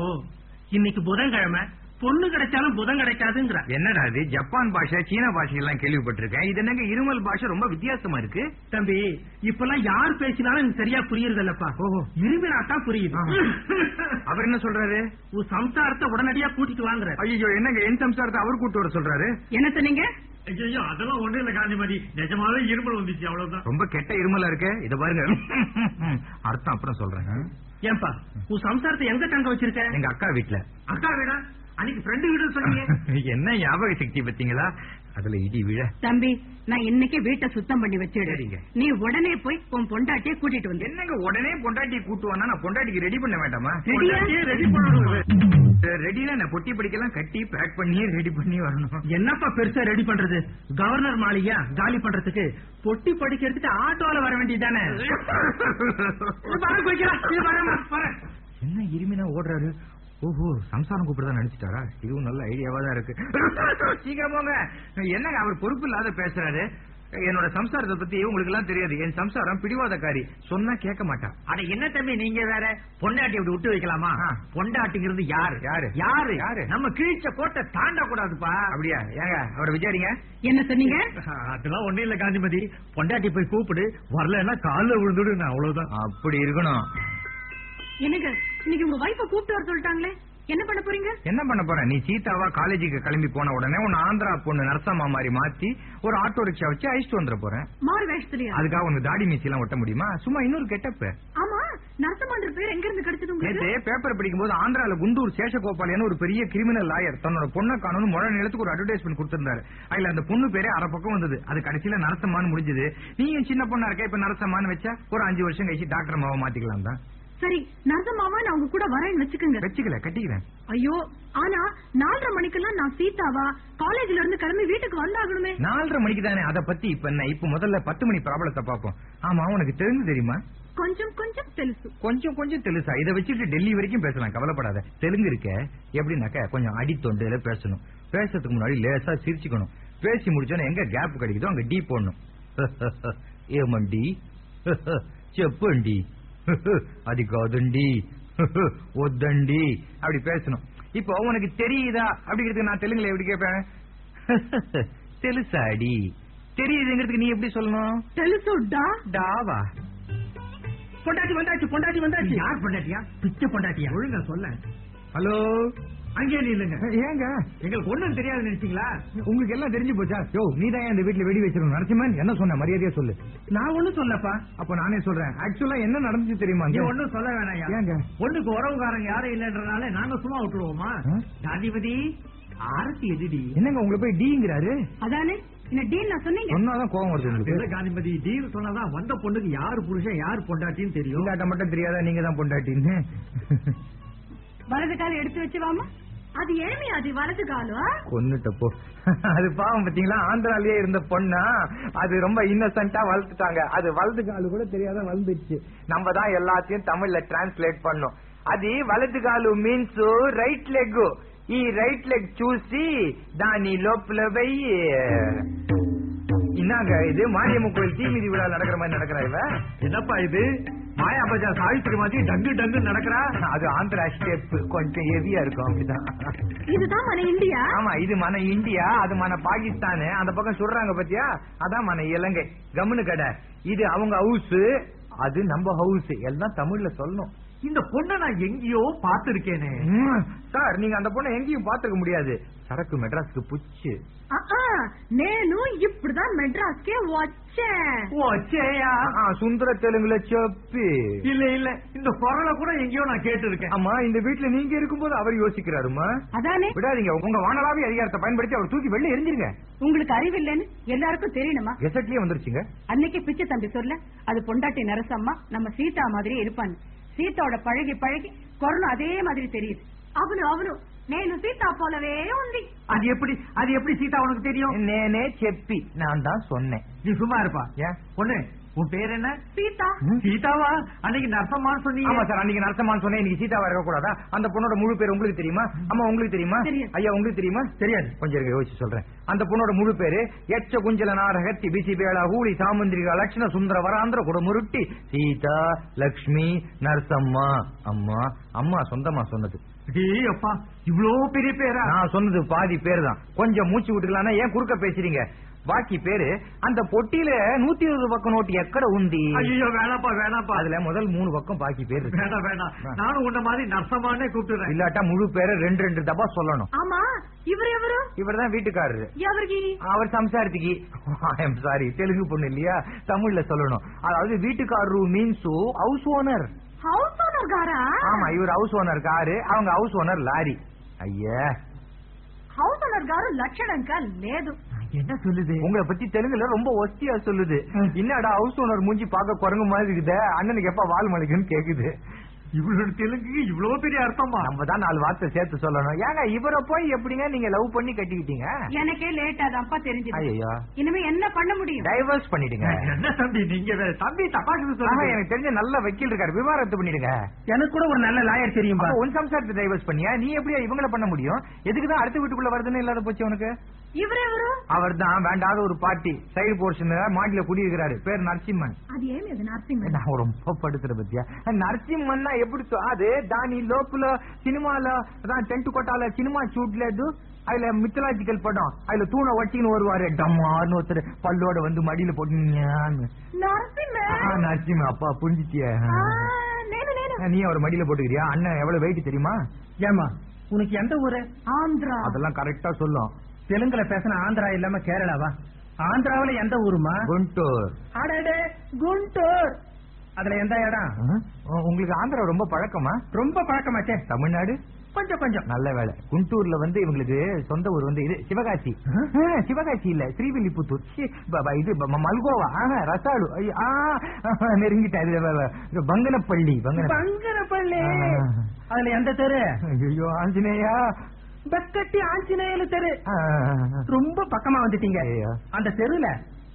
இன்னைக்கு புதன்கிழமை. பொண்ணு கிடைச்சாலும் புதன் கிடைக்காதுங்கிற.
என்னடா இது? ஜப்பான் பாஷை சீன பாஷை எல்லாம் கேள்விப்பட்டிருக்கேன். இது என்னங்க இருமல் பாஷை? ரொம்ப வித்தியாசமா இருக்கு.
தம்பி இப்பெல்லாம் யார் பேசினாலும் எனக்கு சரியா புரியுறதில்லப்பா.
ஓஹோ.
இருமினா தான் புரியுது
அவர் என்ன சொல்றாரு?
உன் சம்சாரத்தை உடனடியா கூட்டிட்டு வாங்குற
ஐயோ என்னங்க என் சம்சாரத்தை அவர் கூட்டு வர சொல்றாரு?
என்ன சொன்னீங்க?
ஐயோ அதெல்லாம் ஒண்ணு இல்ல காந்திமதி. நிஜமாவே இருமல் வந்துச்சு அவ்வளவுதான்.
ரொம்ப கெட்ட இருமலா இருக்கு? இத பாருங்க. அர்த்தம் அப்புறம் சொல்றேன்.
ஏன்பா உன் சம்சாரத்தை எங்க தங்க வச்சிருக்க?
எங்க அக்கா வீட்டுல
அக்கா வீடா? அன்னைக்கு ஃப்ரெண்டு வீடு சொன்னீங்க.
என்ன ஞாபக சக்தி பத்தீங்களா அதுல இடி விழ.
தம்பி நான் இன்னைக்கே வீட்டை சுத்தம் பண்ணி வச்சிடு.
சரிங்க.
நீ உடனே போய் உன் பொண்டாட்டியை கூட்டிட்டு வந்து.
என்னங்க உடனே பொண்டாட்டியை கூட்டுவானா நான் பொண்டாட்டிக்கு ரெடி பண்ண வேண்டாமா? ரெடி பண்ணணும். ரெடினா நான் பொட்டி படிக்கலாம் கட்டி பேக் பண்ணி ரெடி பண்ணி வரணும்.
என்னப்பா பெருசா ரெடி பண்றது? கவர்னர் மாளிகையா? காலி பண்றதுக்கு பொட்டி படிக்கிறதுக்கு ஆட்டோல வர வேண்டியதானே
என்ன இருமினா ஓடுறாரு? ஓஹோ சம்சாரம் கூப்பிடுறதா நினைச்சிட்டாரா? இதுவும் நல்ல ஐடியாவா தான் இருக்கு. சீக்கிரம் போங்க. என்னங்க அவர் பொறுப்பு இல்லாத பேசுறாரு? என்னோட சம்சாரத்தை பத்தி உங்களுக்கு எல்லாம் தெரியாது. என் சம்சாரம் பிடிவாதக்காரி. சொன்னா கேட்க மாட்டா.
அட என்ன தம்பி நீங்க வேற? பொண்டாட்டி அப்படி விட்டு வைக்கலாமா. பொண்டாட்டிங்கிறது யாரு?
யாரு?
யாரு?
யாரு?
நம்ம கிழிச்ச கோட்டை தாண்ட கூடாதுப்பா
அப்படியா? ஏங்க அவரை விசாரிங்க.
என்ன சொன்னீங்க
அதெல்லாம் ஒண்ணு இல்ல காந்திமதி. பொண்டாட்டி போய் கூப்பிடு. வரலன்னா கால்ல விழுந்துடு நான் அவ்வளவுதான்.
அப்படி இருக்கணும்.
என்னங்க? இன்னைக்கு உங்க வைஃப கூப்பிட்டு வர சொல்லிட்டாங்களே. என்ன பண்ண போறீங்க?
என்ன பண்ண போற? நீ சீதாவா காலேஜுக்கு கிளம்பி போன உடனே உன்னை ஆந்திரா பொண்ணு நரசம்மா மாதிரி மாத்தி ஒரு ஆட்டோ ரிக்ஷா வச்சு அழிச்சிட்டு வந்துட போறேன்.
மாறு வேஷத்துலயா?
அதுக்காக உனக்கு தாடி மீசி எல்லாம் ஒட்ட முடியுமா? சும்மா இன்னொரு கெட்டப்பு.
ஆமா நரசமான்ற பேர் எங்க இருந்து கிடைச்சது
பேப்பர் படிக்கும்போது ஆந்திரால குண்டூர் சேஷகோபாலியான ஒரு பெரிய கிரிமினல் லாயர் தன்னோட பொண்ணை காணும் முழ நிலத்துக்கு ஒரு அட்வர்டைஸ்மெண்ட் கொடுத்திருந்தாரு. அதுல அந்த பொண்ணு பேரே அரை பக்கம் வந்தது. அது கடைசியில நரசம்மான்னு முடிஞ்சது. நீயும் சின்ன பொண்ணா இருக்க? இப்ப நரசம்மான்னு வச்சா ஒரு அஞ்சு வருஷம் கழிச்சு டாக்டர் மாவை மாத்திக்கலாம் தான்
சரி நரசம்மாவா நான் உங்க கூட வரேன்னு வச்சுக்கோங்க.
வச்சுக்கல கட்டிக்கிறேன்.
ஐயோ ஆனா நாலரை மணிக்கெல்லாம் நான் சீதாவா? காலேஜ்ல இருந்து கிளம்பி வீட்டுக்கு வந்தாகணுமே.
நாலரை மணிக்கு தானே அதை பத்தி இப்ப என்ன இப்ப முதல்ல பத்து மணி ப்ராப்ளத்தை பாப்போம் ஆமா உனக்கு தெரிஞ்சு தெரியுமா?
கொஞ்சம் கொஞ்சம் தெலுசு.
கொஞ்சம் கொஞ்சம் தெலுசா? இதை வச்சுட்டு டெல்லி வரைக்கும் பேசலாம் கவலைப்படாத. தெலுங்கு இருக்க. எப்படின்னாக்க கொஞ்சம் அடி அடித்தொண்டையில பேசணும். பேசுறதுக்கு முன்னாடி லேசா சிரிச்சுக்கணும். பேசி முடிச்சோன்னா எங்க கேப் கிடைக்குதோ அங்க டீ போடணும். ஏமண்டி. செப்பண்டி. அது காதுண்டி ஒத்தண்டி. அப்படி பேசணும். இப்போ உனக்கு தெரியுதா? அப்படிங்கிறதுக்கு நான் தெலுங்குல எப்படி கேட்பேன்? தெலுசாடி. தெரியுதுங்கிறதுக்கு நீ எப்படி சொல்லணும்?
தெலுசு டா
டாவா.
பொண்டாட்டி வந்தாச்சு பொண்டாட்டி வந்தாச்சு.
யார் பொண்டாட்டியா?
பிச்சை பொண்டாட்டியா?
ஒழுங்கா சொல்ல
ஹலோ?
அங்கே நில்லுங்க.
ஏங்க?
எங்களுக்கு ஒண்ணும் தெரியாது நினைச்சீங்களா?
உங்களுக்கு எல்லாம் தெரிஞ்சு போச்சா? யோ நீ தான் இந்த வீட்டுல வெடி வச்சிருக்கணும்? நரசிம்மன் என்ன சொன்ன? மரியாதையா சொல்லு.
நான் ஒண்ணும் சொல்லப்பா.
அப்ப நானே சொல்றேன். ஆக்சுவலா என்ன நடந்துச்சு தெரியுமா
நீ? ஒண்ணும் சொல்ல வேணாயா
ஏங்க?
ஒண்ணுக்கு உறவுக்காரங்க யாரும் இல்லன்றனால நாங்க சும்மா விட்டுருவோமா?
ஆ?
காந்திபதி ஆரத்தி எதிடி?
என்னங்க உங்களை போய் டீங்கிறாரு?
அதானே?
சொன்னாதான் கோவம் வருது
காந்திமதி டீல் சொன்னாதான் வந்த பொண்ணுக்கு யாரு புருஷன் யாரு பொண்டாட்டின்னு தெரியும்.
மட்டும் தெரியாதா? நீங்க தான் பொண்டாட்டின்னு.
வலது காலம் எடுத்து வச்சு வாமா அது ஏழ்மையாஜி வலது காலம்
கொன்னுட்டப்போ அது பாவம் பாத்தீங்களா ஆந்திராலயே இருந்த பொண்ணா அது ரொம்ப இன்னசென்ட்டா வளர்த்துட்டாங்க. அது வலது காலு கூட தெரியாத வளர்ந்துச்சு நம்ம தான் எல்லாத்தையும் தமிழ்ல டிரான்ஸ்லேட் பண்ணோம். అది వలదు కాలు మీన్స్ రైట్ లెగ్ ఈ రైట్ లెగ్ చూసి దాని లోపల పోయి இன்னாங்க இது? மாரியம்மன் கோயில் தீமிதி விழா நடக்கிற மாதிரி நடக்கிறா இவ?
என்னப்பா இது? மாயா பஜார் சாவித்திரி மாதிரி டங்கு டங்கு நடக்கிறா?
அது ஆந்திரா ஸ்டெப் கொஞ்சம் ஹெவியா இருக்கும் அப்படிதான்.
இதுதான் మన இந்தியா?
ஆமா இது மன இந்தியா அது மன பாகிஸ்தான். அந்த பக்கம் சொல்றாங்க பாத்தியா? அதான் மன இலங்கை. கம்முனு கடை. இது அவங்க ஹவுஸ் அது நம்ம ஹவுஸ் எல்லாம் தமிழ்ல சொல்லணும்.
இந்த பொண்ணை நான் எங்கேயோ பாத்திருக்கேனே
சார் நீங்க அந்த பொண்ணை எங்கேயும் பாத்துக்க முடியாது. சரக்கு மெட்ராஸ்க்கு புச்சு.
நேனும் இப்படிதான்
மெட்ராஸ்க்கே
வச்சேயா சுந்தர தெலுங்குல செப்பி.
இல்ல இல்ல இந்த குரல கூட எங்கேயோ நான் கேட்டு இருக்கேன்
ஆமா இந்த வீட்டுல நீங்க இருக்கும்போது அவர் யோசிக்கிறாருமா?
அதானே?
விடாதீங்க உங்க வானலாவி அதிகாரத்தை பயன்படுத்தி அவர் தூக்கி வெளில எரிஞ்சிருங்க.
உங்களுக்கு அறிவு இல்லைன்னு எல்லாருக்கும் தெரியணுமா?
கெசட்லயே வந்துருச்சுங்க.
அன்னைக்கு பிச்சை தம்பி சொல்ல அது பொண்டாட்டி நரசம்மா நம்ம சீதா மாதிரியே இருப்பான்னு. சீதாவோட பழகி பழகி கொரோனா அதே மாதிரி தெரியுது அவனு அவனு నేను సీతా పోలవే ఉంది
அது எப்படி அது எப்படி சீதா உனக்கு தெரியும்
நேனே செப்பி நான் தான் சொன்னேன்
நீ சும்மா இருப்பா
ஏன்
பொண்ணு உன் பேர் என்ன?
சீதா?
சீதாவா? அன்னைக்கு நர்சம்மான்னு சொன்னீங்க.
ஆமா சார் அன்னைக்கு நரசமான்னு சொன்னேன். இன்னைக்கு சீதாவா இருக்க கூடாதா அந்த பொண்ணோட முழு பேர் உங்களுக்கு தெரியுமா? அம்மா உங்களுக்கு தெரியுமா. ஐயா உங்களுக்கு தெரியுமா? தெரியாது. கொஞ்சம் இருங்க யோசிச்சு சொல்றேன். அந்த பொண்ணோட முழு பேரு எச்ச குஞ்சல நாரகத்தி பிசி பேளா ஹூலி சாமுந்திரிகா லட்சுண சுந்தர வராந்திர குடமுருட்டி. சீதா லக்ஷ்மி நரசம்மா. அம்மா அம்மா சொந்தமா சொன்னது.
அப்பா இவ்ளோ பெரிய பேரா?
நான் சொன்னது பாதி பேர் தான் கொஞ்சம் மூச்சு விட்டுக்கலாம்னா ஏன் குறுக்க பேசுறீங்க? பாக்கி பேரு அந்த பொட்டியில நூத்தி இருபது பக்கம் நோட்டு எக்கட உந்தி
ஐயோ வேணாப்பா வேணாப்பா
அதுல முதல் மூணு பக்கம் பாக்கி பேர் இருக்கு.
வேணாம் வேணாம் நானும் உன்ன மாதிரி நர்சமானே கூப்பிட்டுறேன்
இல்லாட்டா முழு பேரை ரெண்டு ரெண்டு தப்பா சொல்லணும்
ஆமா இவர் ఎవరు
இவர் தான் வீட்டுக்காரரு
ఎవరికి
அவர் சம்சாரத்துக்கு ஐம் சாரி தெலுங்கு பொண்ணு இல்லையா தமிழ்ல சொல்லணும் அதாவது வீட்டுக்காரரு means house owner
house owner గారా
ஆமா இவர் ஹவுஸ் ஓனர் காரு அவங்க ஹவுஸ் ஓனர் லாரி ஐயா
హౌస్ ఓనర్ గారు లక్షణంగా లేదు
என்ன சொல்லுது?
உங்களை பத்தி தெலுங்குல ரொம்ப ஒஸ்தியா சொல்லுது. என்னடா ஹவுஸ் ஓனர் மூஞ்சி பார்க்க குரங்கு மாதிரி இருக்குதே. அண்ணனுக்கு எப்ப வால் மலைக்குன்னு கேக்குது.
இவளோட தெலுங்குக்கு இவ்வளவு பெரிய அர்த்தமா?
நம்ம தான் நாலு வார்த்தை சேர்த்து சொல்லணும். ஏங்க இவரை போய் எப்படிங்க நீங்க லவ் பண்ணி கட்டிக்கிட்டீங்க?
எனக்கே லேட்டா தான்ப்பா தெரிஞ்சது.
ஐயோ
இனிமே என்ன பண்ண முடியும்?
டைவர்ஸ் பண்ணிடுங்க.
என்ன தம்பி நீங்க வேற தம்பி தப்பாக்கு
ஆஹா,
சொல்லுங்க
எனக்கு தெரிஞ்ச நல்ல வக்கீல் இருக்காரு. விவாகரத்து பண்ணிடுங்க.
எனக்கு கூட ஒரு நல்ல லாயர் தெரியும்பா.
அப்ப உன் சம்சாரத்தை டைவர்ஸ் பண்ணியா? நீ எப்படியா இவங்கள பண்ண முடியும்? எதுக்குதான் அடுத்த வீட்டுக்குள்ள வருதுன்னு இல்லாத போச்சு உனக்கு?
இவரே
அவர் தான் வேண்டாத ஒரு பாட்டி. சைடு போர்ஷன்ல மாட்டில குடியிருக்கிறாரு. பேர் நரசிம்மன்.
அது ஏன் நரசிம்மன்?
நான் ரொம்ப படுத்துற பத்தியா. நரசிம்மன்னா எப்படி அது தானி லோப்புல சினிமால அதான் டென்ட் கொட்டால சினிமா ஷூட்ல அதுல மித்தலாஜிக்கல் படம். அதுல தூணை ஒட்டின்னு வருவாரு. டம்மான்னு ஒருத்தர் பல்லோட வந்து மடியில போட்டு நரசிம்ம அப்பா புரிஞ்சிட்டிய நீ அவர் மடியில போட்டுக்கிறியா? அண்ணன் எவ்வளவு வெயிட் தெரியுமா?
ஏமா உனக்கு எந்த ஊரு?
ஆந்திரா.
அதெல்லாம் கரெக்டா சொல்லும்.
தெலுங்குல பேசின ஆந்திரா இல்லாம கேரளாவா? ஆந்திராவுல எந்த ஊருமா?
குண்டூர்.
அடடே குண்டூர். அதுல எந்த இடம்?
உங்களுக்கு ஆந்திரா ரொம்ப பழக்கமா?
ரொம்ப பழக்கமாச்சே
தமிழ்நாடு?
கொஞ்சம் கொஞ்சம்.
நல்ல வேலை. குண்டூர்ல வந்து இவங்களுக்கு சொந்த ஊர் வந்து இது சிவகாசி. சிவகாசி இல்ல ஸ்ரீவில்லிபுத்தூர். இது மல்கோவா. ரசாலு. நெருங்கிட்டேன். இது பங்கனப்பள்ளி பங்கன
பங்கரப்பள்ளி
ஆ.
அதுல எந்த தெரு?
ஐயோ ஆஞ்சநேயா.
பக்கட்டி ஆஞ்சநேயலு தெரு. ரொம்ப பக்கமா வந்துட்டீங்க. அந்த தெருல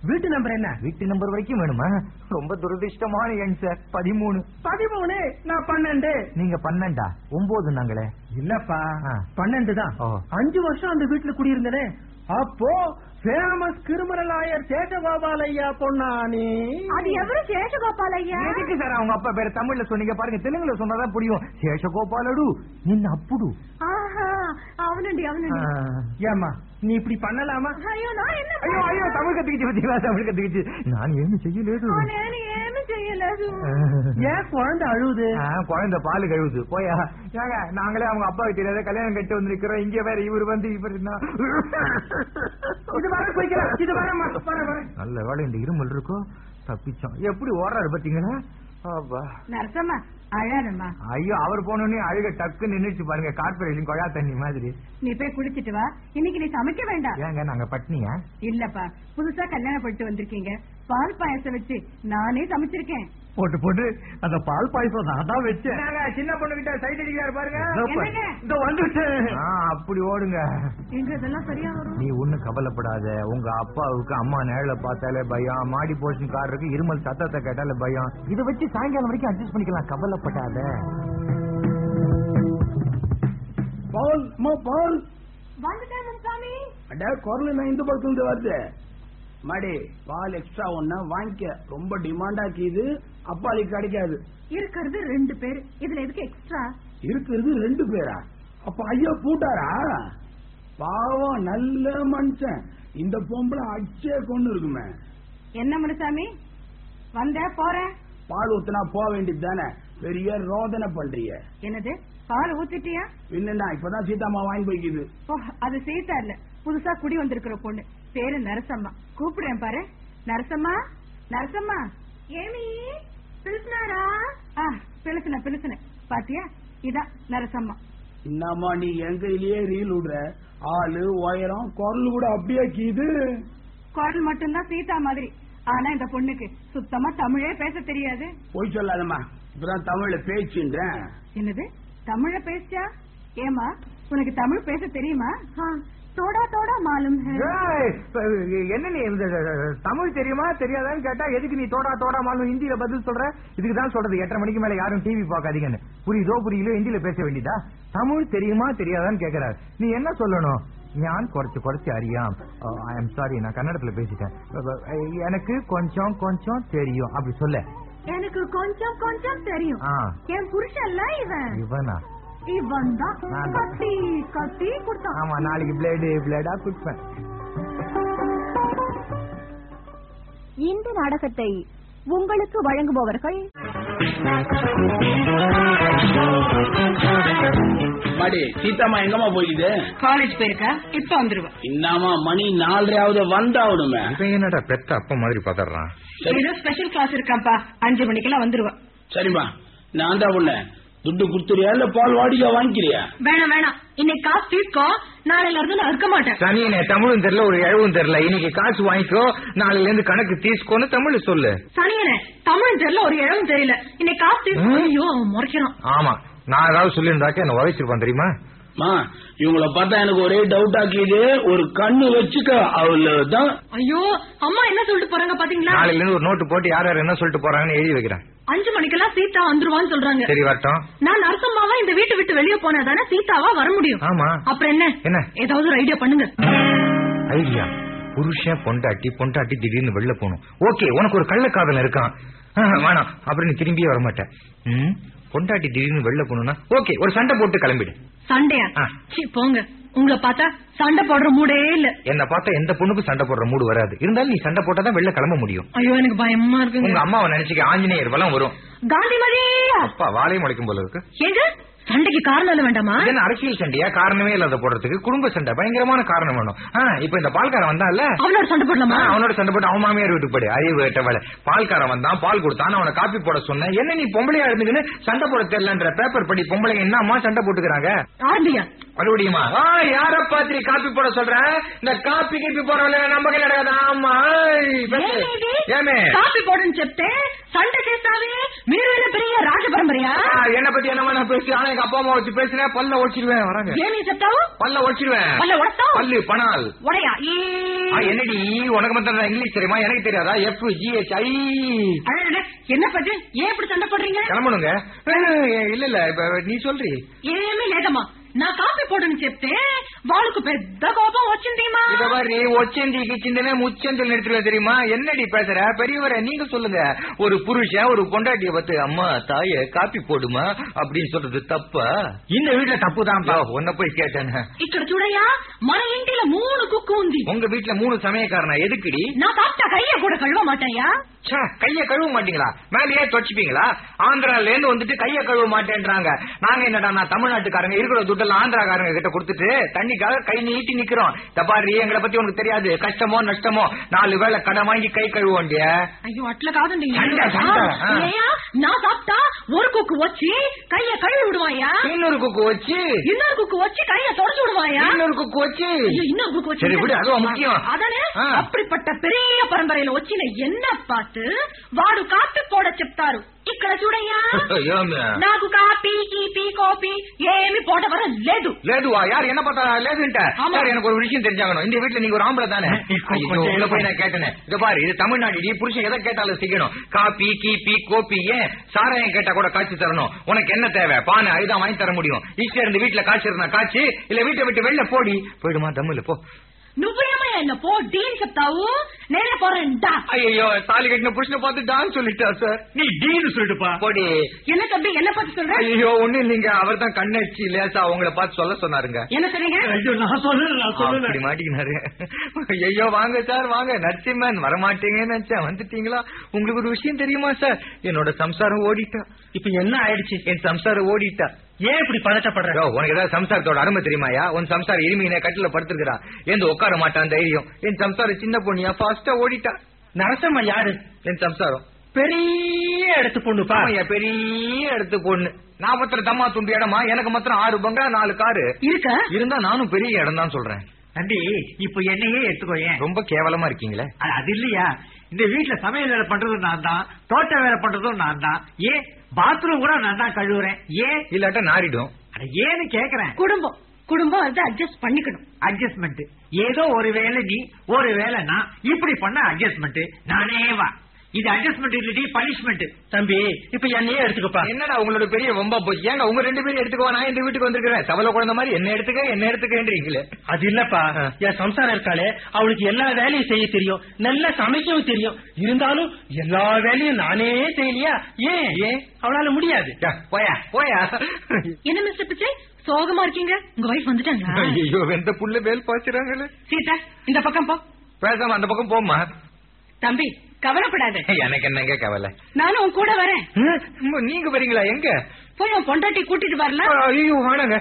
வீட்டு நம்பர் என்ன?
வீட்டு நம்பர் வரைக்கும் வேணுமா? ரொம்ப துரதிருஷ்டமான எண் சார். பதிமூணு.
பதிமூணு நான் பன்னெண்டு.
நீங்க பன்னெண்டா? ஒன்பது நாங்களே.
இல்லப்பா. பன்னெண்டு தான். அஞ்சு வருஷம் அந்த வீட்டுல குடியிருந்தனே. அப்போ ஃபேமஸ் கிரிமினல் ஆயர் சேஷகோபால் ஐயா பொன்னானி
అది ఎవరు శేషగోపాలయ్య
எதுக்கு சார் அவங்க அப்பா பேர தமிழ்ல சொன்னீங்க பாருங்க தெலுங்குல சொன்னாதான் புரியும் சேஷகோபாலடு நின்ன அப்புடு
ఆహా అవునండి అవునండి
ஏமா நீ இப்படி பண்ணலாமா?
ஐயோ ஐயோ தமிழ் கத்துக்கிச்சு பத்தியா தமிழ் கத்துக்கிச்சு. நான் ஏமி
செய்யலேது ஏமி செய்யலேது
ஏன் குழந்தை அழுவுது?
குழந்தை பாலு கழுவுது. போயா. ஏங்க நாங்களே அவங்க அப்பா கிட்ட கல்யாணம் கட்டி வந்திருக்கிறோம். இங்க வேற இவரு வந்து இவர் நல்ல வேலை இந்த இருமல் இருக்கும் தப்பிச்சோம். எப்படி ஓடுறாரு பாத்தீங்களா?
நரசம்மா அழாதம்மா
ஐயோ அவர் போனோடனே அழுக டக்கு நின்னுச்சு பாருங்க கார்பரேஷன் கொழா தண்ணி மாதிரி.
நீ போய் குளிச்சிட்டு வா. இன்னைக்கு நீ சமைக்க வேண்டாம்.
ஏங்க நாங்க பட்னியா?
இல்லப்பா புதுசா கல்யாணம் பண்ணிட்டு வந்திருக்கீங்க. பால் பாயசம் வச்சு நானே சமைச்சிருக்கேன்.
போட்டு போட்டு அந்த பால் பாயசம் நான் தான் வச்சேன்.
சின்ன பொண்ணு கிட்ட சைட் அடிக்கிறாரு பாருங்க?
இந்த வந்துட்டேன்.
ஆ, அப்படி ஓடுங்க.
எங்க இதெல்லாம் சரியா வரும்.
நீ ஒண்ணும் கவலைப்படாத. உங்க அப்பாவுக்கு அம்மா நேரில பார்த்தாலே பயம். மாடி போர்ஷன் காரருக்கு இருமல் சத்தத்தை கேட்டாலே பயம். இதை வச்சு சாயங்காலம் வரைக்கும் அட்ஜஸ்ட் பண்ணிக்கலாம். கவலைப்படாத.
பால் அம்மா பால். அட குரல் நான் இந்த பக்கத்துல இருந்து வருது மாடி பால் எக்ஸ்ட்ரா ஒண்ணா வாங்கிக்க. ரொம்ப டிமாண்ட் ஆக்கிது அப்பாலிக்கு கிடைக்காது.
இருக்கிறது ரெண்டு பேர். இதுல எதுக்கு எக்ஸ்ட்ரா
இருக்கிறது ரெண்டு பேரா? அப்ப ஐயா பூட்டாரா? பாவம் நல்ல மனுஷன். இந்த பொம்பளை அச்சே கொண்டு இருக்குமே.
என்ன முனுசாமி? வந்த போறேன்
பால் ஊத்துனா போக வேண்டியது தானே? பெரிய ரோதனை பண்றீங்க.
என்னது? பால் ஊத்திட்டியா?
என்னன்னா இப்பதான் சீதாமா வாங்கி போய்க்குது.
அது சீதா இல்ல. புதுசா குடி வந்திருக்கிற பொண்ணு. பேரு நரசம்மா. கூப்பிடுறேன் பாரு. நரசம்மா? நரசம்மா? ஏமி? பிலிசினாரா ஆ பிலிசின பிலிசின பாத்தியா? இதான் நரசம்மா.
என்னம்மா நீ எங்க கையிலேயே ரீல் விடுற? ஆளு உயரம் குரல் கூட அப்படியே கீது.
குரல் மட்டும்தான் சீதா மாதிரி. ஆனா இந்த பொண்ணுக்கு சுத்தமா தமிழே பேச தெரியாது.
பொய் சொல்லாதம்மா. இப்பதான் தமிழ்ல பேச்சுன்றேன்
என்னது? தமிழ பேசியா? ஏமா உனக்கு தமிழ் பேச தெரியுமா? ஆ, தோடா தோடா மாலும்
என்ன நீ இந்த தமிழ் தெரியுமா? தெரியாதான்னு கேட்டா எதுக்கு நீ தோடா தோடா மாலும் ஹிந்தியில பதில் சொல்ற? இதுக்கு தான் சொல்றது. எட்டரை மணிக்கு மேல யாரும் டிவி பார்க்காதீங்கன்னு. புரியுதோ புரியலையோ ஹிந்தியில பேச வேண்டியதா? தமிழ் தெரியுமா தெரியாதான்னு கேக்குறாரு. நீ என்ன சொல்லணும்? ஞான் குறைச்சு குறைச்சு அறியாம். ஐ எம் சாரி நான் கன்னடத்துல பேசிட்டேன். எனக்கு கொஞ்சம் கொஞ்சம் தெரியும். அப்படி சொல்ல.
எனக்கு கொஞ்சம் கொஞ்சம் தெரியும். என் புருஷன்ல இவன்.
இவனா?
இவன் தான் கொடுத்தான்.
ஆமா நாளைக்கு பிளேடு பிளேடா குடிப்பேன்
இந்த நாடகத்தை உங்களுக்கு வழங்குபவர்கள்
மாடி சீதாமா எங்கம்மா போய்க்குது?
காலேஜ் போயிருக்கா? இப்ப வந்துருவா.
என்னம்மா மணி நாலரையாவது வந்தாவிடுமே
இவன் என்னடா பெத்த அப்ப மாதிரி பதறான்?
ஏதோ ஸ்பெஷல் கிளாஸ் இருக்காப்பா அஞ்சு மணிக்கெல்லாம் வந்துருவா.
சரிம்மா நான் தான் உன்ன துட்டு குடுத்துறியா இல்ல பால் வாடிக்கா வாங்கிக்கிறியா?
வேணாம் வேணாம். இன்னைக்கு காசு தீர்க்கோ நாளையில இருந்து நான் இருக்க மாட்டேன்.
சனியனே தமிழும் தெரியல ஒரு எழுவும் தெரியல. இன்னைக்கு காசு வாங்கிக்கோ நாளைல இருந்து கணக்கு தீஸ்கோன்னு தமிழ் சொல்லு.
சனியனே தமிழ் தெரியல ஒரு இடம் தெரியல. இன்னைக்கு காசு தீர்க்கோ ஐயோ அவன் முறைக்கிறான்.
ஆமா நான் ஏதாவது சொல்லியிருந்தாக்க என்ன உதவிச்சிருப்பான் தெரியுமா?
இவங்கள பார்த்தா எனக்கு ஒரே டவுட் ஆக்கிது. ஒரு கண்ணு வச்சுக்க அவ்வளவுதான்.
ஐயோ அம்மா என்ன சொல்லிட்டு போறாங்க பாத்தீங்களா?
நாளைல இருந்து ஒரு நோட்டு போட்டு யார் யார் என்ன சொல்லிட்டு போறாங்கன்னு எழுதி வைக்கிறேன்.
அஞ்சு மணிக்கெல்லாம் சீதா வந்துருவான்னு சொல்றாங்க.
சரி வரட்டும்.
நான் நரசம்மாவா இந்த வீட்டை விட்டு வெளியே போனா தானே சீதாவா வர முடியும்?
ஆமா.
அப்புறம் என்ன?
என்ன?
ஏதாவது ஒரு ஐடியா பண்ணுங்க.
ஐடியா. புருஷன் பொண்டாட்டி பொண்டாட்டி திடீர்னு வெளில போகணும். ஓகே உனக்கு ஒரு கள்ளக்காதல் இருக்கான். வேணாம். அப்புறம் நீ திரும்பியே வர மாட்டேன் ம், பொண்டாட்டி திடீர்னு வெளில போகணும்னா ஓகே ஒரு சண்டை போட்டு கிளம்பிடு.
சண்டையா? போங்க. உங்களை பார்த்தா சண்டை போடுற மூடே இல்ல.
என்ன பார்த்தா எந்த பொண்ணுக்கும் சண்டை போடுற மூடு வராது. இருந்தாலும் நீ சண்டை போட்டாதான் வெளில கிளம்ப முடியும்.
ஐயோ எனக்கு பயமா
உங்க
இருக்குங்க
அம்மாவை நினைச்சுக்க ஆஞ்சநேயர் பலம் வரும்.
காந்திமதி!
அப்பா வாழையும் முளைக்கும் போல இருக்கு.
எங்க? சண்டைக்கு காரணம் இல்ல வேண்டாமா?
என்ன அரசியல் சண்டையா? காரணமே இல்லாத போடுறதுக்கு குடும்ப சண்டை. பயங்கரமான காரணம் வேணும். இப்ப இந்த பால்காரன் வந்தான்ல?
அவனோட சண்டை போடலாமா?
அவனோட சண்டை போட்டு அவன் மாமியார் வீட்டுக்கு போடு அறிவு வேலை. பால்காரன் வந்தான் பால் கொடுத்தான் அவனை காப்பி போட சொன்னேன். என்ன நீ பொம்பளையா இருந்துக்குன்னு சண்டை போட தெரியலன்ற பேப்பர் படி பொம்பளை என்னமா சண்டை போட்டுக்கிறாங்க? மறுபடியுமா? யார பாத்திரி காப்பி போட சொல்ற? இந்த காப்பி கீப்பி போறவங்க நம்பகை நடக்காது ஆமா ஏமே.
காப்பி போடுன்னு செப்டேன் சண்டை கேட்டாலே மீறுவேல பெரிய ராஜ
பரம்பரையா? என்ன பத்தி என்ன நான் பேசி ஆனா எங்க அப்பா அம்மா வச்சு பேசினேன் பல்ல ஒடிச்சிருவேன் வராங்க.
ஏன் நீ செத்தாவு
பல்ல ஒடிச்சிருவேன்
பல்ல உடத்தா?
பல்லு பணால். உடையா? என்னடி உனக்கு மட்டும் இங்கிலீஷ் தெரியுமா? எனக்கு தெரியாதா? எஃப் ஜி ஹெச்
ஐ என்ன பத்தி? ஏன் இப்படி சண்டை போடுறீங்க?
கிளம்பணுங்க. இல்ல இல்ல இப்ப நீ சொல்றீ.
ஏமே லேதமா నా కాపీ పొడిని చెప్తే వాళ్ళకు పెద్ద కోపం వచ్చిందేమా
இத பாரு ஒச்சந்தி கிச்சந்தினே முச்சந்தில் தெரியுமா? என்னடி பேசுற? பெரியவரே நீங்க சொல்லுங்க. ஒரு புருஷன் ஒரு பொண்டாட்டிய பார்த்து அம்மா தாய காப்பி போடுமா? அப்படின்னு சொல்றது தப்பா?
இந்த வீட்டுல தப்பு
தான்ப்பா உன்ன போய் கேட்டானே.
ఇక్కడ చూడయ్యా మన ఇంటిలో మూడు కుక్కు ఉంది
உங்க வீட்டுல மூணு சமயக்காரனா? எதுக்குடி?
நான் తాత கைய கூட கழுவ మాటయ్యా
ச்சே, கைய கழுவ மாட்டீங்களா? மேலேயே தொடச்சுப்பீங்களா ஆந்திரால இருந்து வந்துட்டு கைய கழுவ மாட்டேன்றாங்க. நாங்க என்னடா நான் தமிழ்நாட்டுக்காரங்க இருக்கிற துட்டு கொடுத்துடலாம் ராகாரங்க கிட்ட கொடுத்துட்டு தண்ணிக்காக கை நீட்டி நிக்கிறோம். தப்பாரு எங்களை பத்தி உனக்கு தெரியாது. கஷ்டமோ நஷ்டமோ நாலு வேளை கடை வாங்கி கை
கழுவோம் நான் சாப்பிட்டா ஒரு குக்கு வச்சு கைய கழுவி விடுவாயா?
இன்னொரு குக்கு வச்சு.
இன்னொரு குக்கு வச்சு கைய தொடச்சு விடுவாயா?
இன்னொரு குக்கு வச்சு.
இன்னொரு குக்கு
வச்சு விடு அதுவும் முக்கியம். அதானே
அப்படிப்பட்ட பெரிய பரம்பரையில வச்சு என்ன பார்த்து வாடு காத்து போட செப்தாரு. ఇక్కడ చూడయ్యా
ஏம்யா?
నాకు కాపీ కీపీ కాపీ ఏమి పోట వర లేదు
லேதுவா யார் என்ன பார்த்தா லேதுன்ட்ட
ஆமா.
சார் எனக்கு ஒரு விஷயம் தெரிஞ்சாகணும் இந்த வீட்டுல நீங்க ஒரு ஆம்பளை தானே
இப்போ
ஐயோ,
கொஞ்சம்
உங்களை போய் நான் கேட்டேனே இத பாரு இது தமிழ்நாடு நீ புருஷன் எதை கேட்டாலும் செய்யணும் காப்பி கீப்பி கோப்பி ஏன் சாராயம் கேட்டா கூட காய்ச்சி தரணும் உனக்கு என்ன தேவை பானை அதுதான் வாங்கி தர முடியும் இஷ்டம் இருந்து வீட்டுல காய்ச்சி இருந்தா காய்ச்சி இல்ல வீட்டை விட்டு வெளில போடி போயிடுமா தம்முல போ
నువ్వేమయ్యా என்ன போ డీన్ చెప్తావు నేనే పోరేండా
ஐயோ தாலி கட்டின புருஷனை பார்த்து டான் சொல்லிட்டா சார்
நீ டீன்னு சொல்லிட்டுப்பா
போடி
என்ன தம்பி என்ன பத்தி சொல்ற
ஐயோ ஒண்ணு இல்லைங்க அவர் தான் கண்ணடிச்சு லேசா அவங்கள பார்த்து சொல்ல சொன்னாருங்க
என்ன சொன்னீங்க
ஐயோ நான் சொல்லல நான்
அப்படி
சொல்லல
மாட்டிக்கினாரு ஐயோ வாங்க சார் வாங்க நரசிம்மன் வரமாட்டீங்கன்னு நினைச்சேன் வந்துட்டீங்களா உங்களுக்கு ஒரு விஷயம் தெரியுமா சார் என்னோட சம்சாரம் ஓடிட்டா
இப்ப என்ன ஆயிடுச்சு
என் சம்சாரம் ஓடிட்டா
ஏன் இப்படி பதட்டப்படுற?
உனக்கு ஏதாவது சம்சாரத்தோட அருமை தெரியுமாயா உன் சம்சாரம் இருமியின கட்டில படுத்திருக்கிறா எந்த உட்கார மாட்டான் தைரியம். என் சம்சாரம் சின்ன பொண்ணியா? ஃபாஸ்டா ஓடிட்டா.
நரசம்மா யாரு?
என் சம்சாரம்.
பெரிய இடத்து பொண்ணுப்பா
பெரிய இடத்து பொண்ணு. நான் மாத்திரம் தம்மா துண்டு இடமா? எனக்கு மாத்திரம் ஆறு பங்கா நாலு காரு.
இருக்க?
இருந்தா நானும் பெரிய இடம் தான் சொல்றேன்.
தம்பி இப்ப என்னையே எடுத்துக்கோ ஏன்?
ரொம்ப கேவலமா இருக்கீங்களே.
அது- அது இல்லையா? இந்த வீட்டுல சமையல் வேலை பண்றதும் நான் தான் தோட்ட வேலை பண்றதும் நான் தான் ஏன் பாத்ரூம் கூட நான் தான் கழுவுறேன். ஏன்?
இல்லாட்டா நாரிடும்
அட ஏன்னு கேக்குறேன்.
குடும்பம். குடும்பம் அதை அட்ஜஸ்ட் பண்ணிக்கணும்.
அட்ஜஸ்ட்மெண்ட் ஏதோ ஒரு வேலை நீ ஒரு வேலை நான் இப்படி பண்ண அட்ஜஸ்ட்மெண்ட் நானே வா. இது அட்ஜஸ்ட்மெண்ட் இல்லடி பனிஷ்மெண்ட்
தம்பி இப்ப என்னையே எடுத்துக்கப்பா.
என்னடா உங்களோட பெரிய வம்பா போச்சு? ஏங்க உங்க ரெண்டு பேரும் எடுத்துக்கோ நான் இந்த வீட்டுக்கு வந்திருக்கிறேன். தவளை குழந்தை மாதிரி என்ன எடுத்துக்க என்ன எடுத்துக்கன்றீங்களே
அது இல்லப்பா. என் சம்சாரம் இருக்காளே அவளுக்கு எல்லா வேலையும் செய்ய தெரியும். நல்லா சமைக்கவும் தெரியும். இருந்தாலும் எல்லா வேலையும் நானே செய்யலையா? ஏன்? ஏன்? அவளால முடியாது.
போயா போயா.
என்ன மிஸ்டர் பிச்சை? சோகமா இருக்கீங்க? உங்க வைஃப் வந்துட்டாங்களா?
ஐயோ வெந்த புள்ள வேல் பாய்ச்சுறாங்களே.
சீதா இந்த பக்கம் போ.
பேசாம அந்த பக்கம் போமா
தம்பி கவலைப்படாத.
எனக்கு என்னங்க கவலை?
நானும் உன் கூட வரேன்.
நீங்க வரீங்களா? எங்க?
போய் உன் பொண்டாட்டி கூட்டிட்டு வரல
ஐயோ வேணாங்க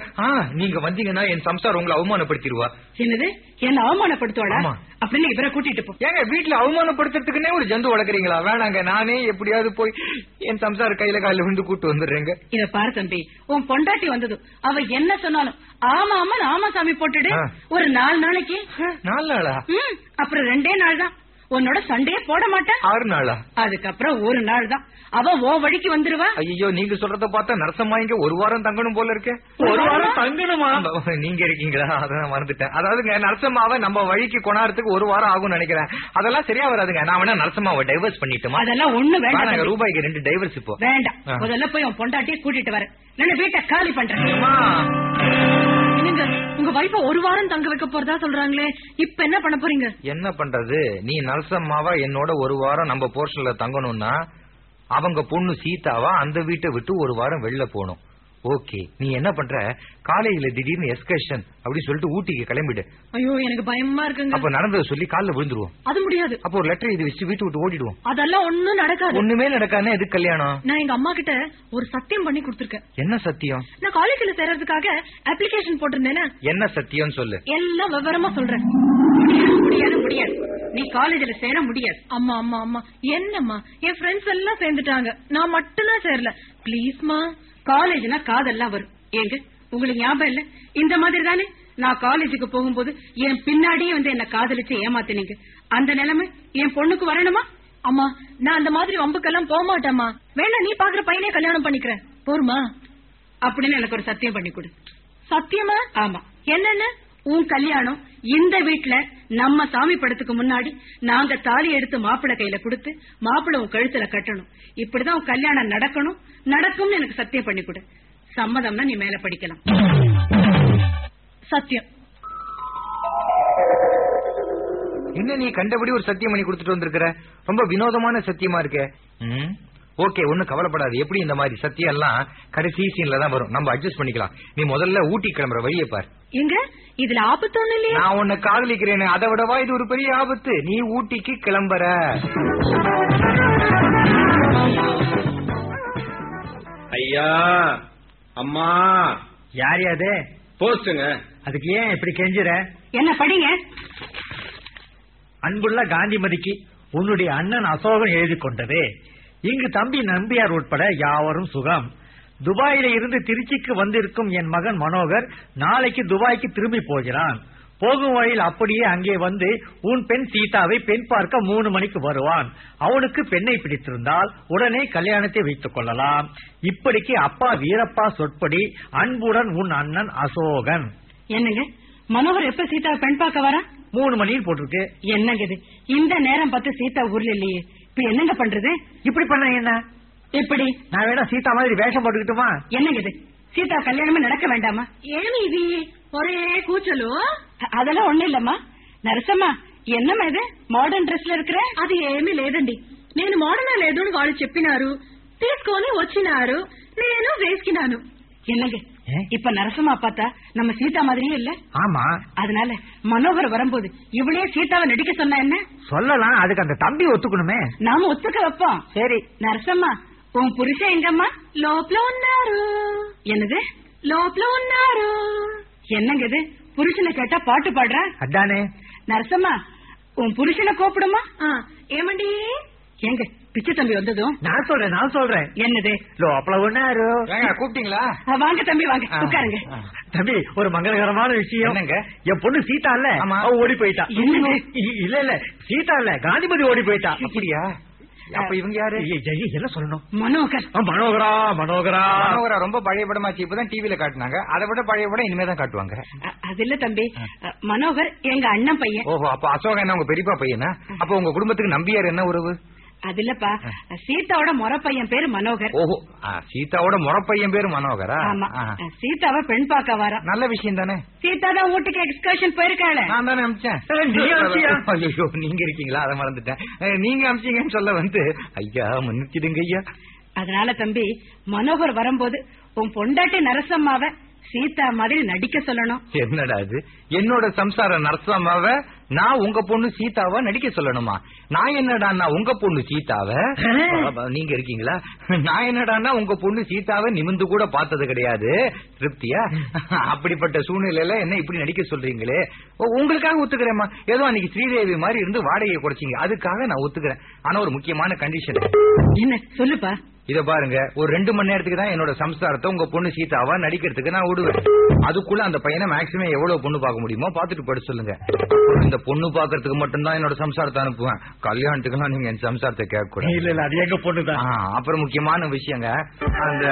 நீங்க வந்தீங்கன்னா என் சம்சாரம் உங்களை அவமானப்படுத்திடுவா.
என்னது? என்ன அவமானப்படுத்துவாளா?
ஆமா.
அப்படின்னு இவரை கூட்டிட்டு போ.
ஏங்க வீட்டுல அவமானப்படுத்துறதுக்குன்னே ஒரு ஜந்து வளர்க்குறீங்களா? வேணாங்க நானே எப்படியாவது போய் என் சம்சார கையில காலில் விழுந்து கூட்டு வந்துடுறேங்க.
இத பாரு தம்பி உன் பொண்டாட்டி வந்தது. அவ என்ன சொன்னாலும் ஆமா ஆமா ஆமா சாமி போட்டுடு. ஒரு நாலு நாளைக்கு.
நாலு நாளா?
அப்புறம் ரெண்டே நாள் தான் உன்னோட சண்டையே போட மாட்டேன்.
ஆறு நாளா?
அதுக்கப்புறம் ஒரு நாள் தான். அவ ஓ வழிக்கு வந்துருவா.
ஐயோ நீங்க சொல்றத பார்த்தா நரசம்மா இங்க ஒரு வாரம் தங்கணும் போல இருக்கே.
ஒரு வாரம்
தங்கணுமா? நீங்க இருக்கீங்களா? அதான் மறந்துட்டேன். அதாவதுங்க நரசம்மாவை நம்ம வழிக்கு கொண்டாடுறதுக்கு ஒரு வாரம் ஆகும்னு நினைக்கிறேன். அதெல்லாம் சரியா வராதுங்க. நான் வேணா நரசம்மாவை டைவர்ஸ் பண்ணிட்டுமா?
அதெல்லாம் ஒண்ணு வேண்டாம்.
ரூபாய்க்கு ரெண்டு டைவர்ஸ் இப்போ.
வேண்டாம். முதல்ல போய் பொண்டாட்டியை கூட்டிட்டு வரேன். இல்லைன்னா வீட்டை காலி பண்றேன். உங்க வைஃப ஒரு வாரம் தங்க வைக்க போறதா சொல்றாங்களே இப்ப என்ன பண்ண போறீங்க?
என்ன பண்றது? நீ நல்சம்மாவா என்னோட ஒரு வாரம் நம்ம போர்ஷன்ல தங்கணும்னா அவங்க பொண்ணு சீதாவா அந்த வீட்டை விட்டு ஒரு வாரம் வெளில போகணும். ஓகே. நீ என்ன பண்ற? காலையில திடீர்னு எஸ்கர்ஷன் அப்படின்னு சொல்லிட்டு ஊட்டிக்கு கிளம்பிடு.
ஐயோ எனக்கு பயமா இருக்குங்க.
அப்ப நடந்ததை சொல்லி கால்ல விழுந்துருவோம்.
அது முடியாது.
அப்போ ஒரு லெட்டர் இது வச்சு வீட்டு விட்டு ஓடிடுவோம்.
அதெல்லாம் ஒண்ணும் நடக்காது.
ஒண்ணுமே நடக்காம எது கல்யாணம்?
நான் எங்க அம்மா கிட்ட ஒரு சத்தியம் பண்ணி கொடுத்திருக்கேன்.
என்ன சத்தியம்?
நான் காலேஜ்ல சேர்றதுக்காக அப்ளிகேஷன் போட்டிருந்தேனா.
என்ன சத்தியம் சொல்லு.
எல்லாம் விவரமா சொல்றேன். முடியாது முடியாது நீ காலேஜ்ல சேர முடியாது. அம்மா அம்மா அம்மா. என்னம்மா? என் ஃப்ரெண்ட்ஸ் எல்லாம் சேர்ந்துட்டாங்க. நான் மட்டும்தான் சேரல. ப்ளீஸ்மா காலேஜ்னா காதெல்லாம் வரும். ஏங்க உங்களுக்கு ஞாபகம் இல்ல? இந்த மாதிரி தானே நான் காலேஜுக்கு போகும்போது என் பின்னாடியே வந்து என்ன காதலிச்சு ஏமாத்தினீங்க. அந்த நிலைமை என் பொண்ணுக்கு வரணுமா? அம்மா நான் அந்த மாதிரி வம்புக்கெல்லாம் போக மாட்டேம்மா. வேணா நீ பாக்குற பையனே கல்யாணம் பண்ணிக்கிறேன் போருமா? அப்படின்னு எனக்கு ஒரு சத்தியம் பண்ணி கொடு. சத்தியமா? ஆமா. என்னென்ன? உன் கல்யாணம் இந்த வீட்ல நம்ம சாமி படத்துக்கு முன்னாடி நாங்க தாலி எடுத்து மாப்பிள்ளை கையில கொடுத்து மாப்பிள்ளை உன் கழுத்துல கட்டணும். இப்படிதான் உன் கல்யாணம் நடக்கணும். நடக்கும்னு எனக்கு சத்தியம் பண்ணி கொடு. சம்மதம்னா நீ மேல படிக்கலாம்.
சத்தியம்.
என்ன நீ கண்டபடி ஒரு சத்தியம் பண்ணி கொடுத்துட்டு வந்திருக்கிற? ரொம்ப வினோதமான சத்தியமா இருக்கே. ஓகே ஒண்ணும் கவலைப்படாது. எப்படி இந்த மாதிரி சத்தியம் எல்லாம் கடைசி சீன்ல தான் வரும்? நம்ம அட்ஜஸ்ட் பண்ணிக்கலாம். நீ முதல்ல ஊட்டி கிளம்புற வழியை பார்.
எங்க? இதுல ஆபத்து ஒண்ணு இல்லையா?
நான் உன்னை காதலிக்கிறேன். அதை விடவா இது ஒரு பெரிய ஆபத்து. நீ ஊட்டிக்கு கிளம்புற.
ஐயா அம்மா.
யார் யாது
போஸ்டுங்க
அதுக்கு ஏன் இப்படி கெஞ்சுற?
என்ன படிங்க?
அன்புள்ள காந்திமதிக்கு உன்னுடைய அண்ணன் அசோகன் எழுதி கொண்டது. இங்கு தம்பி நம்பியார் உட்பட யாவரும் சுகம். துபாயில இருந்து திருச்சிக்கு வந்திருக்கும் என் மகன் மனோகர் நாளைக்கு துபாய்க்கு திரும்பி போகிறான். போகும் வழியில் அப்படியே அங்கே வந்து உன் பெண் சீதாவை பெண் பார்க்க மூணு மணிக்கு வருவான். அவனுக்கு பெண்ணை பிடித்திருந்தால் உடனே கல்யாணத்தை வைத்துக் கொள்ளலாம். இப்படிக்கு அப்பா வீரப்பா சொற்படி அன்புடன் உன் அண்ணன் அசோகன்.
என்னங்க? மனோகர் எப்ப சீதா பெண் பார்க்க வரா?
மூணு மணியில் போட்டிருக்கு.
என்னங்க இது? இந்த நேரம் பார்த்து சீதா ஊர்ல இல்லையே. இப்ப என்னங்க பண்றது
இப்படி பண்ண என்ன
எப்படி
நான் வேணா சீதா மாதிரி வேஷம் போட்டுக்கிட்டுமா
என்னங்க இது சீதா கல்யாணமே நடக்க வேண்டாமா
ఏమి ఇది ఒరే కూచలు
அ- அதெல்லாம் ஒண்ணு இல்லம்மா நரசம்மா என்னம்மா இது மாடர்ன் ட்ரெஸ்ல இருக்கிற
అది ఏమీ లేదండి నేను మోడర్న్ లేదు అని వాళ్ళు చెప్పినారు తీసుకొని వచ్చినారు నేను వేసుకున్నాను
என்னங்க
ஏ?
இப்ப நரசமா பாத்தா நம்ம சீதா மாதிரியே இல்ல?
ஆமா.
அதனால மனோகர் வரும்போது இவளே சீதாவை நடிக்க சொன்ன என்ன?
சொல்லலாம். அதுக்கு அந்த தம்பி ஒத்துக்கணுமே.
நாம ஒத்துக்க வைப்போம்.
சரி.
நரசம்மா உன் புருஷன் எங்கம்மா?
லோப்ல உன்னாரு.
என்னது?
லோப்ல உன்னாரு.
என்னங்க இது? புருஷனை கேட்டா பாட்டு பாடுற?
அதானே.
நரசம்மா உன் புருஷனை கோப்பிடுமா?
ஏமண்டி.
எங்க? பிச்சை தம்பி வந்ததும்
நான் சொல்றேன் நான் சொல்றேன்.
என்னது?
லோப்பல
ஏங்க கூப்பிட்டீங்களா?
வாங்க தம்பி வாங்க. உட்காருங்க.
தம்பி ஒரு மங்களகரமான விஷயம்.
என்னங்க?
என் பொண்ணு சீதா இல்ல.
ஆமா.
அவ ஓடி போயிட்டா. இல்ல இல்ல. சீதா இல்ல. காந்திமதி ஓடி போயிட்டா.
அப்படியா? அப்ப இவங்க யாரு?
ஐய, ஐய, என்ன சொல்லணும்?
மனோகர்.
ஆ, மனோகரா மனோகரா.
மனோகரா ரொம்ப பழைய படமாச்சு இப்பதான் டிவில காட்டுனாங்க. அதை விட பழைய படம் இனிமே தான் காட்டுவாங்க.
அது இல்ல தம்பி. மனோகர் எங்க அண்ணன் பையன்.
ஓஹோ அப்ப அசோகன் என்ன உங்க பெரியப்பா பையனா? அப்ப உங்க குடும்பத்துக்கு நம்பியார் என்ன உறவு?
அது இல்லப்பா. சீதாவோட முறை பையன் பேரு மனோகர்.
ஓஹோ சீதாவோட முறப்பையன் பேரு மனோகரா?
ஆமா. சீதாவை பெண் பார்க்க வரான்
நல்ல விஷயம் தானே?
சீதா தான் வீட்டுக்கு எக்ஸ்கர்ஷன் போயிருக்காள.
நான் தானே அமிச்சேன். நீங்க இருக்கீங்களா? அதை மறந்துட்டேன். நீங்க அமிச்சீங்கன்னு சொல்ல வந்து ஐயா மன்னிச்சிடுங்க ஐயா.
அதனால தம்பி மனோகர் வரும்போது உன் பொண்டாட்டி நரசம்மாவ சீதா மாதிரி நடிக்க சொல்லணும்.
என்னடா இது? என்னோட சம்சார நரசாமாவ நான் உங்க பொண்ணு சீதாவ நடிக்க சொல்லணுமா? நான் என்னடான்னா உங்க பொண்ணு சீதாவ? நீங்க இருக்கீங்களா? நான் என்னடான்னா உங்க பொண்ணு சீதாவை நிமிந்து கூட பார்த்தது கிடையாது. திருப்தியா? அப்படிப்பட்ட சூழ்நிலையில என்ன இப்படி நடிக்க சொல்றீங்களே? உங்களுக்காக ஒத்துக்கிறேம்மா. ஏதோ அன்னைக்கு ஸ்ரீதேவி மாதிரி இருந்து வாடகையை குறைச்சிங்க. அதுக்காக நான் ஒத்துக்கிறேன். ஆனா ஒரு முக்கியமான கண்டிஷன்
என்ன? சொல்லுப்பா.
இத பாருங்க. ஒரு ரெண்டு மணி நேரத்துக்கு தான் என்னோட சம்சாரத்தை உங்க பொண்ணு சீதாவா நடிக்கிறதுக்கு நான் விடுவேன். அதுக்குள்ள அந்த பையனை மேக்ஸிமம் எவ்வளவு பொண்ணு பார்க்க முடியுமோ பாத்துட்டு படி சொல்லுங்க. இந்த பொண்ணு பாக்குறதுக்கு மட்டும்தான் என்னோட சம்சாரத்தை அனுப்புவேன். கல்யாணத்துக்குலாம் நீங்க என் சம்சாரத்தை கேட்க கூடாது
இல்ல இல்ல அது எங்க பொண்ணுதான்
அப்புறம் முக்கியமான விஷயங்க. அந்த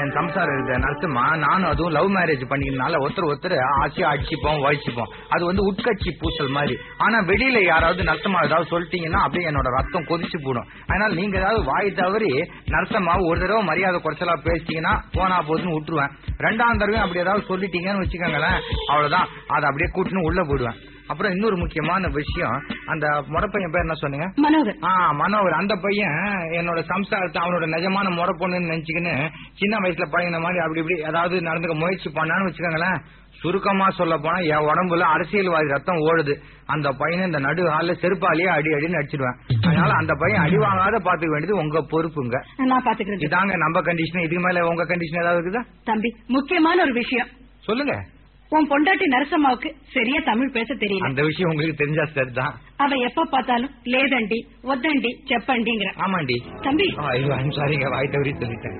என் சம்சாரம் இருக்க நரசிம்மா நானும் அதுவும் லவ் மேரேஜ் பண்ணிக்கிறதுனால ஒருத்தர் ஒருத்தர் ஆசையா அடிச்சுப்போம் வழிச்சுப்போம் அது வந்து உட்கட்சி பூசல் மாதிரி. ஆனா வெளியில யாராவது நரசம்மா ஏதாவது சொல்லிட்டீங்கன்னா அப்படியே என்னோட ரத்தம் கொதிச்சு போடும். அதனால நீங்க ஏதாவது வாய் தவறி நரசம்மா ஒரு தடவை மரியாதை குறைச்சலா பேசிட்டீங்கன்னா போனா போதுன்னு விட்டுருவேன். ரெண்டாம் தடவையும் அப்படி ஏதாவது சொல்லிட்டீங்கன்னு வச்சுக்கோங்களேன் அவ்வளவுதான். அதை அப்படியே கூட்டுன்னு உள்ள போயிடுவேன். அப்புறம் இன்னொரு முக்கியமான விஷயம் அந்த முறப்பையன் பேர் என்ன சொன்னீங்க?
மனோகர்.
ஆ மனோகர். அந்த பையன் என்னோட சம்சாரத்தை அவனோட நிஜமான முறை பொண்ணுன்னு நினைச்சுக்கின்னு சின்ன வயசுல பழகின மாதிரி அப்படி இப்படி ஏதாவது நடந்துக்க முயற்சி பண்ணான்னு வச்சுக்கோங்களேன். சுருக்கமா சொல்ல போனா என் உடம்புல அரசியல்வாதி ரத்தம் ஓடுது. அந்த பையனை இந்த நடு ஹால்ல செருப்பாலேயே அடி அடின்னு அடிச்சிடுவேன். அதனால அந்த பையன் அடி வாங்காத பாத்துக்க வேண்டியது உங்க பொறுப்புங்க.
நான் பாத்துக்கிறேன்
இதாங்க நம்ம கண்டிஷன் இதுக்கு மேல உங்க கண்டிஷன் ஏதாவது இருக்குதா?
தம்பி முக்கியமான ஒரு விஷயம்.
சொல்லுங்க.
உன் பொண்டாட்டி நரசம்மாவுக்கு சரியா தமிழ் பேச தெரியல.
அந்த விஷயம் உங்களுக்கு தெரிஞ்சா சரிதான்.
அவ எப்ப பார்த்தாலும் லேதண்டி ஒத்தண்டி செப்பண்டிங்கிற.
ஆமாண்டி.
தம்பி.
ஐயோ ஐம் சாரிங்க வாய் தவறி சொல்லிட்டேன்.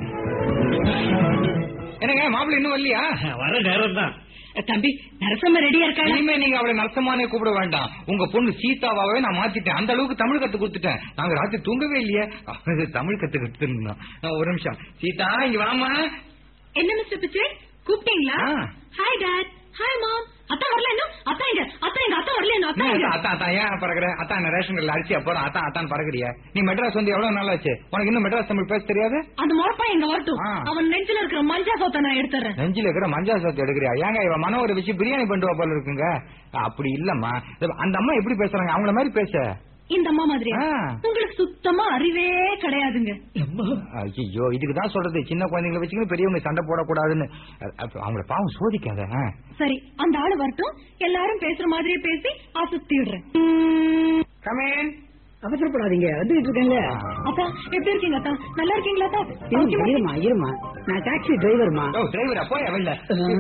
என்னங்க மாப்பிள்ளை இன்னும் வரலையா?
வர நேரம் தான்
தம்பி நரசம்மா ரெடியா இருக்காளா
இனிமே நீங்க அவளை நரசமானே கூப்பிட வேண்டாம். உங்க பொண்ணு சீதாவாவே நான் மாத்திட்டேன். அந்த அளவுக்கு தமிழ் கத்து கொடுத்துட்டேன். நாங்க ராத்திரி தூங்கவே இல்லையே. தமிழ் கத்துக்கிட்டு இருந்தோம் அஹ், ஒரு நிமிஷம். சீதா இங்க வாமா
என்ன மிஸ்டர் பிச்சை? கூப்பிட்டீங்களா. ஹாய் டாட் ஹாய் மாம் அத்தா வரல இன்னும்? அத்தா எங்க? அத்தா எங்க? அத்தா வரல
என்ன அத்தா, அத்தா அத்தா ஏன் பறக்குற? அத்தா நான் ரேஷன் கடையில் அரிசியா போறோம் அத்தா அத்தான் பறக்குறிய. நீ மெட்ராஸ் வந்து எவ்வளவு நாள் ஆச்சு? உனக்கு இன்னும் மெட்ராஸ் தமிழ் பேச தெரியாது?
அந்த முறப்பா எங்க வரட்டும். அவன் நெஞ்சில இருக்கிற மஞ்சா சோத்தை நான் எடுத்துறேன்.
நெஞ்சில இருக்கிற மஞ்சள் சத்து எடுக்கிறியா? ஏங்க இவன் மனோரை வச்சு பிரியாணி பண்ணுவா போல இருக்குங்க. அப்படி இல்லம்மா. அந்த அம்மா எப்படி பேசுறாங்க? அவங்கள மாதிரி பேச.
இந்த அம்மா மாதிரியா?
ஆ.
உங்களுக்கு சுத்தமா அறிவே கிடையாதுங்க.
ஐயோ இதுக்கு தான் சொல்றது. சின்ன குழந்தைங்களை வச்சுக்கிட்டு பெரியவங்க சண்டை போடக்கூடாதுன்னு. அப்ப அவங்கள பாவம் சோதிக்காத.
சரி அந்த ஆளு வரட்டும். எல்லாரும் பேசுற மாதிரியே பேசி
Come in.
அவசரப்படாதீங்க. வந்துட்டு இருக்காங்க.
அத்தா எப்படி இருக்கீங்க அத்தா? நல்லா இருக்கீங்களா அத்தா?
இருமா இருமா. நான் டாக்ஸி டிரைவர்மா.
ஓ டிரைவரா? போய் வெளில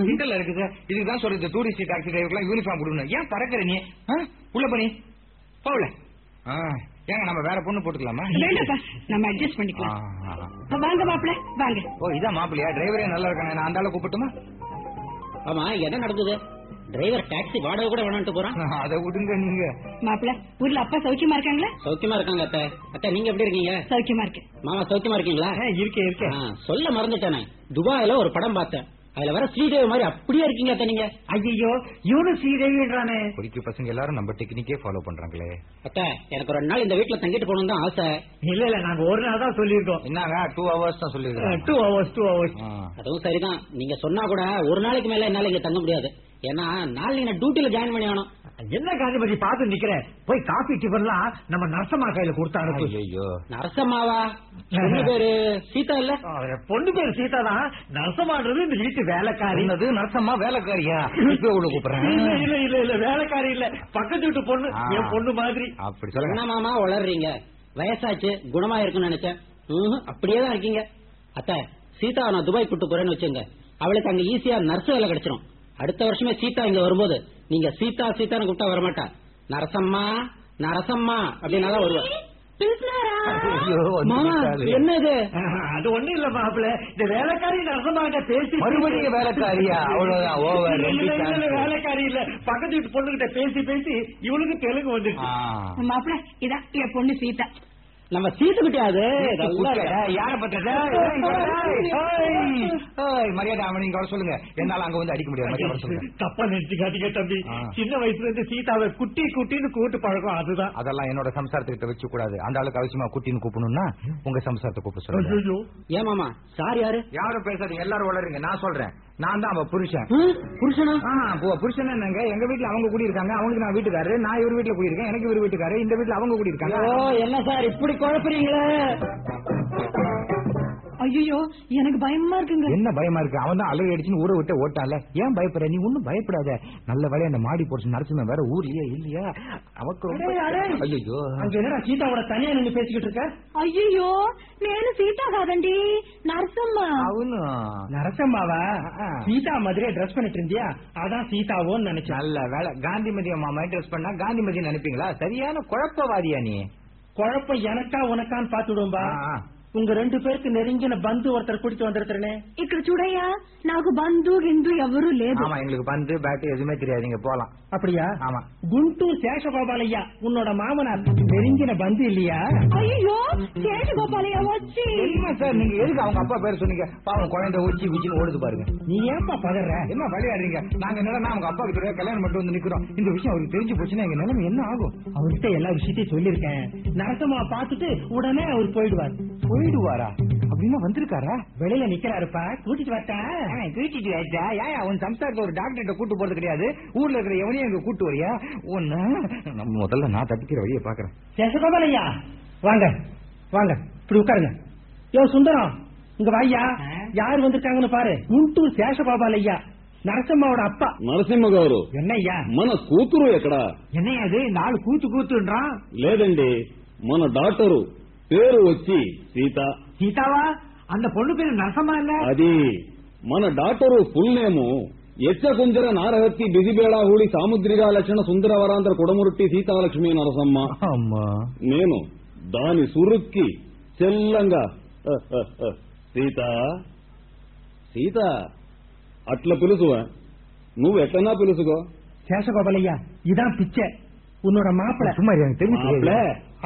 சிண்டல்ல இருக்குது. இதுக்கு தான் சொல்றது. டூரிஸ்ட் டாக்ஸி டிரைவருக்குலாம் யூனிஃபார்ம் கொடுக்கணும். ஏன் பறக்குற நீ? உள்ள பண்ணி போகல. ஏங்க நம்ம வேற பொண்ணு போட்டுக்கலாமா?
வேண்டாப்பா நம்ம அட்ஜஸ்ட் பண்ணிக்கலாம்.
ஆ, ஆ.
வாங்க மாப்பிள வாங்க.
ஓ இதான் மாப்பிள்ளையா டிரைவரே நல்லா இருக்கானே நான் அந்த ஆளை கூப்பிட்டுமா
ஆமா என்ன நடந்தது? டிரைவர் டாக்ஸி வாடகை கூட வேணான்ட்டு போறான்.
அதை விடுங்க நீங்க.
மாப்பிள ஊர்ல அப்பா சௌக்கியமா இருக்காங்களா?
சௌக்கியமா இருக்காங்க அத்தை. அத்தை நீங்க எப்படி இருக்கீங்க?
சௌக்கியமா இருக்கு.
மாமா சௌக்கியமா இருக்கீங்களா?
இருக்கேன் இருக்கேன்
சொல்ல மறந்துட்டேனே. துபாயில ஒரு படம் பார்த்தேன். அதுல வர ஸ்ரீதேவி மாதிரி அப்படியே இருக்கீங்க நீங்க.
ஐயோ இவனு ஸ்ரீதேவின்றானே.
பொறிக்கு பசங்க எல்லாரும் நம்ம டெக்னிக்கே ஃபாலோ பண்றாங்களே.
அத்தை எனக்கு ஒரு ரெண்டு நாள் இந்த வீட்டுல தங்கிட்டு போகணும் தான் ஆசை.
இல்ல இல்ல நாங்க ஒரு நாள் தான் சொல்லியிருக்கோம்.
என்னங்க டூ ஹவர்ஸ் தான் சொல்லிருக்கேன்
டூ ஹவர்ஸ் டூ ஹவர்ஸ்
அதுவும் சரிதான். நீங்க சொன்னா கூட ஒரு நாளைக்கு மேல என்னால இங்க தங்க முடியாது. ஏன்னா நாளைக்கு நான் டியூட்டில ஜாயின் பண்ணி ஆகணும்
என்ன காந்திமதி பார்த்து நிக்கிறேன்? போய் காபி டிஃபன்லாம் நம்ம நரசம்மா கையில கொடுத்து
ஐயோ
நரசம்மாவா? பொண்ணு பேரு சீதா இல்ல?
பொண்ணு பேர் சீதா தான் நரசமான்றது இந்த வீட்டு வேலைக்காரி.
நரசம்மா வேலைக்காரியா? இப்ப உள்ள
இல்ல
கூப்பிடுறேன்?
இல்ல இல்ல இல்ல வேலைக்காரி இல்ல. பக்கத்து வீட்டு பொண்ணு. என் பொண்ணு மாதிரி.
அப்படி
என்ன
சொல்லுங்க
மாமா வளர்றீங்க? வயசாச்சு குணமா இருக்குன்னு நினைச்சேன். அப்படியே தான் இருக்கீங்க. அத்தை சீதா நான் துபாய் கூட்டு போறேன்னு வச்சுங்க அவளுக்கு அங்க ஈஸியா நர்ஸ் வேலை கிடைச்சிரும். அடுத்த வருஷமே சீதா இங்க வரும்போது நீங்க சீதா சீதான்னு கூப்பிட்டா வரமாட்டா. நரசம்மா நரசம்மா அப்படின்னா தான் வருவா
ஐயோ, வந்து
மாமா
விட்டாளே.
என்ன இது?
அது ஒண்ணு இல்ல மாப்பிள்ள. இந்த வேலைக்காரி நரசமாட்ட பேசி
மறுபடியும் வேலைக்காரியா? அவ்வளவுதான் ஓவர்.
வேலைக்காரி இல்ல. பக்கத்து வீட்டு பொண்ணுகிட்ட பேசி பேசி இவனுக்கு தெலுங்கு
ஆ.
மாப்பிள இதான் என் பொண்ணு சீதா.
நம்ம சீத்துக்கிட்டே அது நல்லா
ஏய்,
இருக்கா?
யார ஏய், மரியாதை அவன் வர சொல்லுங்க. என்னால அங்க வந்து அடிக்க முடியாது. மரியாதை வர சொல்லுங்க.
தப்பா நினைச்சுக்காதீங்க தம்பி.
ஆ.
சின்ன வயசுல இருந்து சீதாவை குட்டி குட்டின்னு கூட்டு பழக்கம் அதுதான்.
அதெல்லாம் என்னோட சம்சாரத்துக்கிட்ட வச்சு கூடாது அந்த ஆளுக்கு அவசியமா குட்டின்னு கூப்பிடணும்னா உங்க சம்சாரத்தை கூப்பிட சொல்லுங்க.
ஐயோ
ஏன் மாமா? சார் யாரு?
யாரும் பேசாதீங்க. எல்லாரும் வளருங்க. நான் சொல்றேன். நான் தான் அவன் புருஷன்.
புருஷனா?
புருஷன் என்னங்க? எங்க வீட்ல அவங்க கூடி இருக்காங்க. அவங்களுக்கு நான் வீட்டுக்காரரு நான் இவர் வீட்டுல கூடி இருக்கேன். எனக்கு இவர் வீட்டுக்காரரு இந்த வீட்ல அவங்க கூடி இருக்காங்க.
என்ன சார் இப்படி குழப்பறீங்களே?
ஐயோ எனக்கு பயமா இருக்குங்க.
என்ன பயமா இருக்கு? அவன் தான் அலைய அடிச்சுன்னு ஊரை விட்டு ஓட்டால. ஏன் பயப்படுற? நீ ஒண்ணும் பயப்படாத. நல்ல வேலையை அந்த மாடி போட்டு நரசிம்மன் வேற ஊர்லயே இல்லையா? அவக்கு ஐயோ
அங்க சீதாவோட தனியா நின்று பேசிக்கிட்டு இருக்க?
ஐயோ நேனு சீதா காதண்டி நரசம்மா.
அவனு.
நரசம்மாவா? சீதா மாதிரியே ட்ரெஸ் பண்ணிட்டு இருந்தியா? அதான் சீதாவோன்னு நினைச்சேன்.
நல்ல வேலை காந்திமதி அம்மா மாமா ட்ரெஸ் பண்ணா காந்தி காந்திமதி நினைப்பீங்களா? சரியான குழப்பவாதியா நீ.
குழப்பம் எனக்கா உனக்கான்னு பாத்துடும்பா
ஆ, ஆ.
உங்க ரெண்டு பேருக்கு நெருங்கின பந்து ஒருத்தர் குடிச்சு வந்திருக்கிறேனே
ఇక్కడ చూడయ్యా నాకు బంధు గిందు ఎవరు లేదు
ஆமா எங்களுக்கு பந்து பேட் எதுவுமே தெரியாது நீங்க போலாம்
அப்படியா
ஆமா
குண்டூர் சேஷகோபாலையா உன்னோட மாமனார் நெருங்கின பந்து இல்லையா
అయ్యో శేషగోపాలయ్య వచ్చి
தெரியுமா சார் நீங்க எதுக்கு அவங்க அப்பா பேர் சொன்னீங்க பாவம் குழந்தை உச்சி உச்சின்னு ஓடுது பாருங்க
நீ ஏன்பா பதற
என்ன விளையாடுறீங்க நாங்க என்னடா அவங்க அப்பா கிட்ட கல்யாணம் மட்டும் வந்து நிக்கிறோம் இந்த விஷயம் அவருக்கு தெரிஞ்சு போச்சுன்னா எங்க நிலைமை என்ன ஆகும்
அவர்கிட்ட எல்லா விஷயத்தையும் சொல்லிருக்கேன் நரசம்மா பார்த்துட்டு உடனே அவர் போயிடுவார்
போயிடுவாரா அப்படின்னா வந்திருக்காரா
வெளியில நிக்கிறாருப்பா கூட்டிட்டு வரட்டா
கிழிச்சிட்டு ஆச்சா ஏன் அவன் சம்சாரத்தை ஒரு டாக்டர்கிட்ட கூட்டு போறது கிடையாது ஊர்ல இருக்கிற எவனையும் இங்க கூட்டு வரியா ஒன்னு நம்ம முதல்ல நான் தப்பிக்கிற வழியை பாக்குறேன்
சேஷகோபாலையா வாங்க வாங்க இப்படி உட்காருங்க யோ சுந்தரம் இங்க வாய்யா யார் வந்திருக்காங்கன்னு பாரு குண்டூர் சேஷகோபாலையா நரசம்மாவோட அப்பா
నరసింహ గారు
என்னய்யா
మన కూతురు ఎక్కడ
என்னையா அது இந்த ஆளு கூத்து கூத்துன்றான்
లేదండి మన డాక్టరు పేరు వచ్చి సీత
சீதாவா அந்த பொண்ணு பேரு நரசம்மா இல்ல
అది మన డాక్టరు ఫుల్ నేము ఎచ్చ కుంజర నారహత్తి బిజిబేళ హూడి సాముద్రిగా లక్షణ సుందర వరాంతర కుడమురుట్టి సీతాలక్ష్మి నరసమ్మ
ஆமா
నేను దాని సురుక్కి చెల్లంగా "హ, హ, హ, సీత సీత అట్లా పిలుసువా నువ్వు ఎట్లనా పిలుసుకో
சேஷகோபாலையா இதான் பிச்சை
உன்னோட மாப்பிள
சும்மா இரு, எனக்கு தெரிஞ்சு
மாப்ள,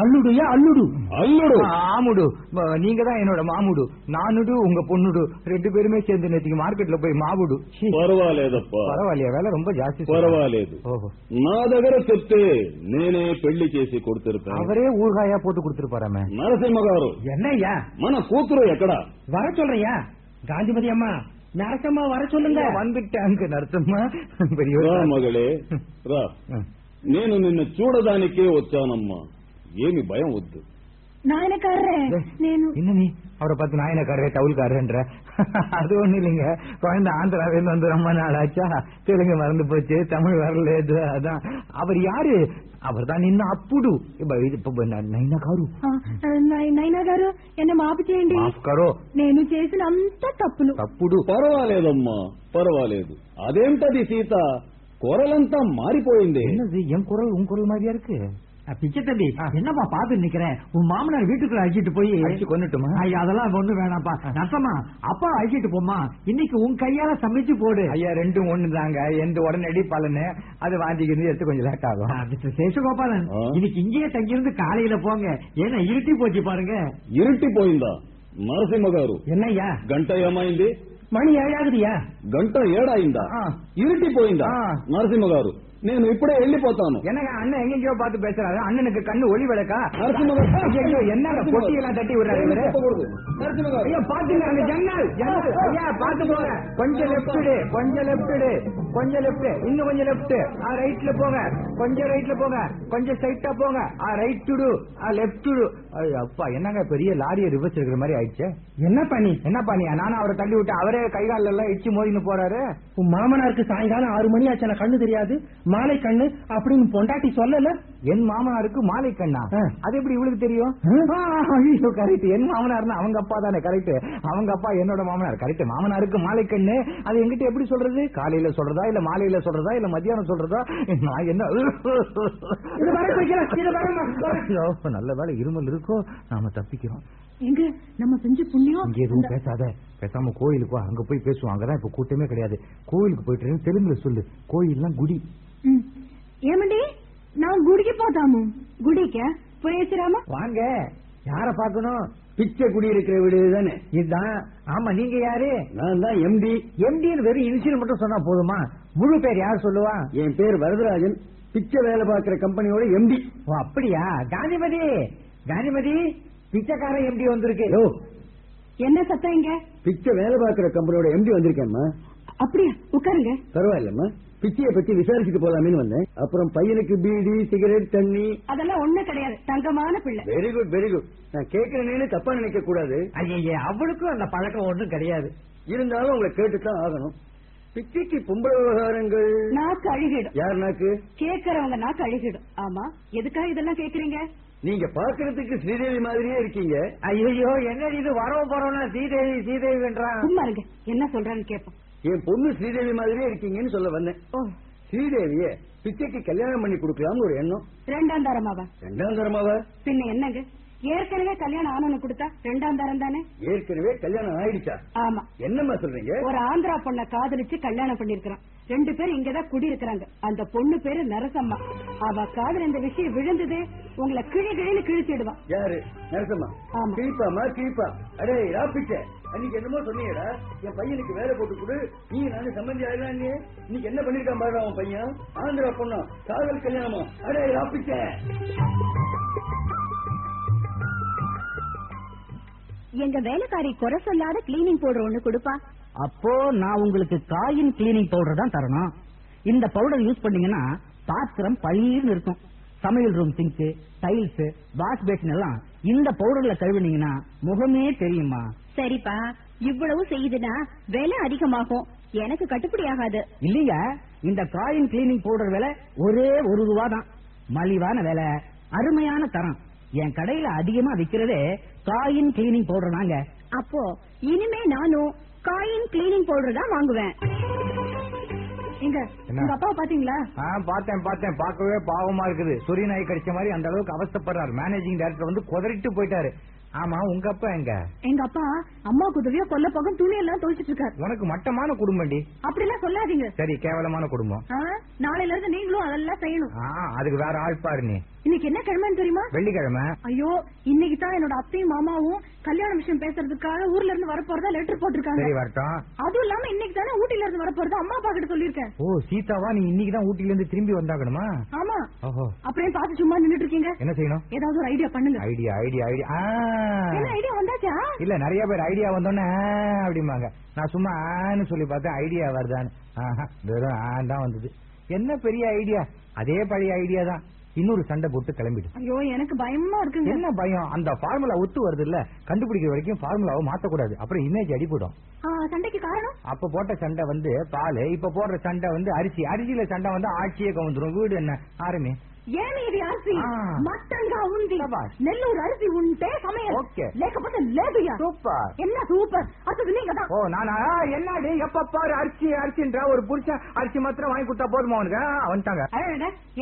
அல்லுடுயா அல்லுடு
அல்லுடு
ஆமுடு ப- நீங்க தான் என்னோட மாமுடு நானுடு உங்க பொண்ணுடு ரெண்டு பேருமே சேர்ந்து நேற்றுக்கு மார்க்கெட்ல போய் மாவுடு சீ,
పర్వాలేదప్ప
பரவாயில்லையா வேலை ரொம்ப ஜாஸ்தி சொல்றாங்க.
పర్వాలేదు
ஓஹோ
నా దగ్గర చెప్తే నేనే పెళ్లి చేసి కొడుతిరుతాను
அவரே ஊறுகாயா போட்டு கொடுத்துருப்பாராமே
నరసింహ గారు
என்னய்யா
మన కూతురు ఎక్కడ
வர சொல்றியா காந்திமதி அம்மா நரசம்மா வர சொல்லுங்க
வந்துட்டாங்க நரசம்மா பெரிய
రా మగళే రా నేను నిన్ను చూడడానికే వచ్చానమ్మా ఏమి భయం వద్దు
నాయనకారే నేను
என்ன நீ அவரை பார்த்து நாயனக்காரரே டவுல்காரன்ற அது ஒண்ணு இல்லைங்க குழந்தை ஆந்திராவிலிருந்து வந்து ரொம்ப நாள் ஆச்சா தெலுங்கு மறந்து போச்சு தமிழ் வரல இது அதான் அவர் யாரு அவர் தான் నిన్న అప్పుడు నైనా గారు
నైనా గారు ఎన్న మాపు చేయండి
మాఫ్ కరో
నేను చేసిన అంత తప్పులు
తప్పుడు
పర్వాలేదమ్మా పర్వాలేదు అదేంటది సీత குரலந்தா மாறி போயிருந்தே
என்னது என் குரல் உன் குரல் மாதிரியா இருக்கு?
பிச்சை தம்பி என்னப்பா பாத்து நிக்கிறேன்? உன் மாமனார் வீட்டுக்குள்ள அழைச்சிட்டு போய்
அழைச்சு கொண்டுட்டுமா
அதெல்லாம் ஒண்ணு வேணாப்பா நத்தமா அப்பா அழைச்சிட்டு போமா இன்னைக்கு உன் கையால சமைச்சு போடு.
ஐயா ரெண்டும் ஒண்ணு தாங்க எந்த உடனடி பலனு? அது வாந்திக்கிறது எடுத்து கொஞ்சம் லேட் ஆகும்.
சேஷகோபாலன் இன்னைக்கு இங்கேயே தங்கியிருந்து காலையில போங்க. ஏன்னா இருட்டி போச்சு பாருங்க.
இருட்டி
போயிருந்தா?
நரசிம்மகாரு என்னையா
கண்டையமாயிந்து? ಮಣಿ
ಏಳಾಗದಿಯಾ ಗಂಟ
ಏಡಾಯಿಂದಾ
ಇರಿಟಿ
ಪೋಯಿಂದಾ
ನರಸಿಂಹ ಗಾರು నేను ఇప్పుడే వెళ్ళిపోతాను
ఎనగా అన్న ఎంగెంగో పాటు పేసరారు అన్ననకు కన్ను ఒళి
వెడక నరసింహగారు
ఎన్నాక పొట్టి ఇలా తట్టి విడారు ఇవరు నరసింహగారు
అయ్యో పాతున్నారు జన్నాలు
జన్నాలు అయ్యా పాతు పోరా కొంచెం లెఫ్ట్ డే కొంచెం లెఫ్ట్ డే கொஞ்சம் லெஃப்ட் இன்னும் கொஞ்சம் லெஃப்ட் ஆ ரைட்ல போங்க. கொஞ்சம் ரைட்ல போங்க. கொஞ்சம் ஸ்ட்ரைட்டா போங்க. ஆ ரைட் டு ஆ லெஃப்ட் டு அப்பா என்னங்க பெரிய லாரியை ரிவர்ஸ் இருக்கிற மாதிரி ஆயிடுச்சு?
என்ன பண்ணி
என்ன பண்ணியா நானும் அவரை தள்ளி விட்டு அவரே கை கால்ல எல்லாம் இடிச்சு மோதின்னு போறாரு.
உன் மாமனாருக்கு சாயங்காலம் ஆறு மணி ஆச்சு கண்ணு தெரியாது. மாலை கண்ணு அப்படின்னு பொண்டாட்டி சொல்லல?
என் மாமனாருக்கு மாலை கண்ணா. அது எப்படி இவளுக்கு தெரியும்? கரெக்ட் என் மாமனார்னா அவங்க அப்பா தானே கரெக்ட் அவங்க அப்பா என்னோட மாமனார் கரெக்ட் மாமனாருக்கு மாலை கண்ணு. அது எங்கிட்ட எப்படி சொல்றது? காலையில சொல்றதா சொல்றதா? இல்ல மாலையில சொல்றதா? இல்ல மத்தியானம் சொல்றதா? நான் என்ன? நல்ல வேலை இருமல் இருக்கோ? நாம தப்பிக்கிறோம்.
எங்க? நம்ம செஞ்ச புண்ணியம்
இங்க எதுவும் பேசாத. பேசாம கோயிலுக்கு அங்க போய் பேசுவோம். அங்கதான் இப்ப கூட்டமே கிடையாது. கோயிலுக்கு போயிட்டு தெலுங்குல சொல்லு. கோயில் எல்லாம்
குடி ஏமண்டி நான் குடிக்கு போதாமோ? குடிக்க? பேசுறாம
வாங்க. யார பாக்கணும் பிச்சை குடி இருக்கிற வீடு தானே? இதுதான் ஆமா நீங்க யாரு? நான் தான் எம்டி எம்டின்னு வெறும் இனிஷியல் மட்டும் சொன்னா போதுமா? முழு பேர் யார் சொல்லுவா? என் பேர் வரதராஜன். பிச்சை வேலை பார்க்கிற கம்பெனியோட எம்டி ஓ அப்படியா? காந்திமதி! காந்திமதி பிச்சைக்கார எம்டி வந்திருக்கு. ஓ
என்ன சத்தம் இங்க?
பிச்சை வேலை பார்க்கிற கம்பெனியோட எம்டி வந்திருக்கேம்மா
அப்படியா? உட்காருங்க.
பரவாயில்லம்மா. பிச்சையை பத்தி விசாரிச்சுட்டு போலாமேன்னு வந்தேன். அப்புறம் பையனுக்கு பீடி சிகரெட் தண்ணி.
அதெல்லாம் ஒண்ணு கிடையாது. தங்கமான பிள்ளை.
வெரி குட் வெரி குட் நான் கேட்கிறேன்னு தப்பா நினைக்க கூடாது ஐயா அவளுக்கும் அந்த பழக்கம் ஒண்ணும் கிடையாது. இருந்தாலும் உங்களை கேட்டுத்தான் ஆகணும். பிச்சைக்கு பொம்பளை விவகாரங்கள்.
நாக்கு அழுகிடும்.
யார் நாக்கு?
கேக்குறவங்க நாக்கு அழுகிடும். ஆமா எதுக்காக இதெல்லாம் கேக்குறீங்க
நீங்க பாக்குறதுக்கு ஸ்ரீதேவி மாதிரியே இருக்கீங்க. ஐயோ என்ன இது? வரவ போறோம்னா ஸ்ரீதேவி ஸ்ரீதேவின்றான்
சும்மா இருங்க. என்ன சொல்றான்னு கேப்போம்
என் பொண்ணு ஸ்ரீதேவி மாதிரியே இருக்கீங்கன்னு சொல்ல வந்தேன்.
ஓ.
ஸ்ரீதேவிய பிச்சைக்கு கல்யாணம் பண்ணி கொடுக்கலாம்னு ஒரு எண்ணம்.
ரெண்டாம் தரமாவா?
ரெண்டாம் தரமாவா?
பின்ன என்னங்க? ஏற்கனவே கல்யாணம் ஆனவனு கொடுத்தா ரெண்டாம் தரம் தானே?
ஏற்கனவே கல்யாணம் ஆயிடுச்சா?
ஆமா.
என்னம்மா சொல்றீங்க?
ஒரு ஆந்திரா பொண்ண காதலிச்சு கல்யாணம் பண்ணிருக்கான் ரெண்டு பேரும் இங்கதான் குடி இருக்கிறாங்க அந்த பொண்ணு பேரு நரசம்மா. அவ காதல் இந்த விஷயம் விழுந்தது உங்களை கிழி கிழின்னு கிழிச்சிடுவா.
யாரு? நரசம்மா?
ஆமா.
கிழிப்பாமா கிழிப்பா. அடே ராப்பிச்ச அன்னைக்கு என்னமோ சொன்னீங்கடா. என் பையனுக்கு வேலை போட்டு கொடு. நீ நானு சம்பந்தி ஆகலாம் நீ இன்னைக்கு என்ன பண்ணிருக்கான் பாரு அவன் பையன்? ஆந்திரா பொண்ணா? காதல் கல்யாணமா? அடே ராப்பிச்ச
எங்க வேலைக்காரி குறை சொல்லாத கிளீனிங் பவுடர் ஒண்ணு கொடுப்பா.
அப்போ நான் உங்களுக்கு காயின் கிளீனிங் பவுடர் தான் தரணும். இந்த பவுடர் யூஸ் பண்ணீங்கன்னா பாத்திரம் பளீர்னு இருக்கும். சமையல் room sink tiles wash basin எல்லாம் இந்த பவுடர்ல கழுவினீங்கன்னா முகமே தெரியுமா?
சரிப்பா. இவ்வளவு செய்யுதுன்னா விலை அதிகமாகும். எனக்கு கட்டுப்படி ஆகாது.
இல்லையா? இந்த காயின் கிளீனிங் பவுடர் விலை ஒரே ஒரு ரூபா தான் மலிவான விலை. அருமையான தரம். என் கடையில அதிகமா விக்கிறதே காயின் கிளீனிங் பவுடர் தாங்க.
அப்போ இனிமே நானும் காயின் கிளீனிங் பவுடர் தான் வாங்குவேன். எங்க? உங்க அப்பாவை பாத்தீங்களா
ஆ பார்த்தேன் பார்த்தேன். பார்க்கவே பாவமா இருக்குது. சொறி நாய் கடிச்ச மாதிரி அந்த அளவுக்கு அவஸ்தைப்படுறாரு. மேனேஜிங் டைரக்டர் வந்து குதறிட்டு போயிட்டாரு. ஆமா உங்க அப்பா எங்க?
எங்க அப்பா அம்மாவுக்கு உதவியா கொல்ல பக்கம் துணி எல்லாம் துவைச்சிட்டு இருக்காரு.
உனக்கு மட்டமான குடும்பம்டி.
அப்படி எல்லாம் சொல்லாதீங்க.
சரி கேவலமான குடும்பம்.
நாளையில இருந்து நீங்களும் அதெல்லாம் செய்யணும்.
அதுக்கு வேற ஆள் பாரு நீ.
இன்னைக்கு என்ன கிழமைன்னு தெரியுமா?
வெள்ளிக்கிழமை.
ஐயோ இன்னைக்கு தான் என்னோட அத்தையும் மாமாவும் கல்யாண விஷயம் பேசுறதுக்காக ஊர்ல இருந்து வரப்போறதா லெட்டர் போட்டிருக்காங்க.
சரி வரட்டும்.
அதுவும் இல்லாம இன்னைக்கு தானே ஊட்டில இருந்து வரப்போறதா அம்மா அப்பா கிட்ட சொல்லிருக்கேன்
ஓ சீதாவா நீ இன்னைக்கு தான் ஊட்டில இருந்து திரும்பி வந்தாகணுமா?
ஆமா.
ஓஹோ.
அப்புறம் பார்த்து சும்மா நின்னுட்டு இருக்கீங்க
என்ன செய்யணும்?
ஏதாவது ஒரு ஐடியா பண்ணுங்க.
ஐடியா ஐடியா ஐடியா
என்ன ஐடியா வந்தாச்சா?
இல்ல நிறைய பேர் ஐடியா வந்தோன்னே அப்படிம்பாங்க. நான் சும்மா ஆன்னு சொல்லி பார்த்தேன் ஐடியா வருதான்னு. ஆஹா, வெறும் ஆன் தான் வந்தது. என்ன பெரிய ஐடியா அதே பழைய ஐடியா தான். இன்னொரு சண்டை போட்டு கிளம்பிடு.
ஐயோ எனக்கு பயமா இருக்குங்க.
என்ன பயம்? அந்த ஃபார்முலா ஒத்து வருது இல்ல கண்டுபிடிக்கிற வரைக்கும் ஃபார்முலாவை மாத்தக்கூடாது. அப்புறம் இமேஜ் அடிபடும்.
சண்டைக்கு காரணம்?
அப்ப போட்ட சண்டை வந்து பால். இப்ப போடுற சண்டை வந்து அரிசி. அரிசியில சண்டை வந்து ஆட்சியே கவுந்துரும். வீடு என்ன? ஆரம்பி
ఏమీది అరిసి మట్టంగా
நெல்லூர்
அரிசி అరిసి சமையல்.
ஓகே.
లేకపోతే లేదు
సూపర్
என்ன சூப்பர்? அது நீங்க தான்.
ஓ நானா என்னடி? எப்ப பாரு அரிசி அரிசின்ற ஒரு புருஷன் அரிசி மாத்திரம் வாங்கி கொடுத்தா போதுமா அவனுக்கு வந்துட்டாங்க.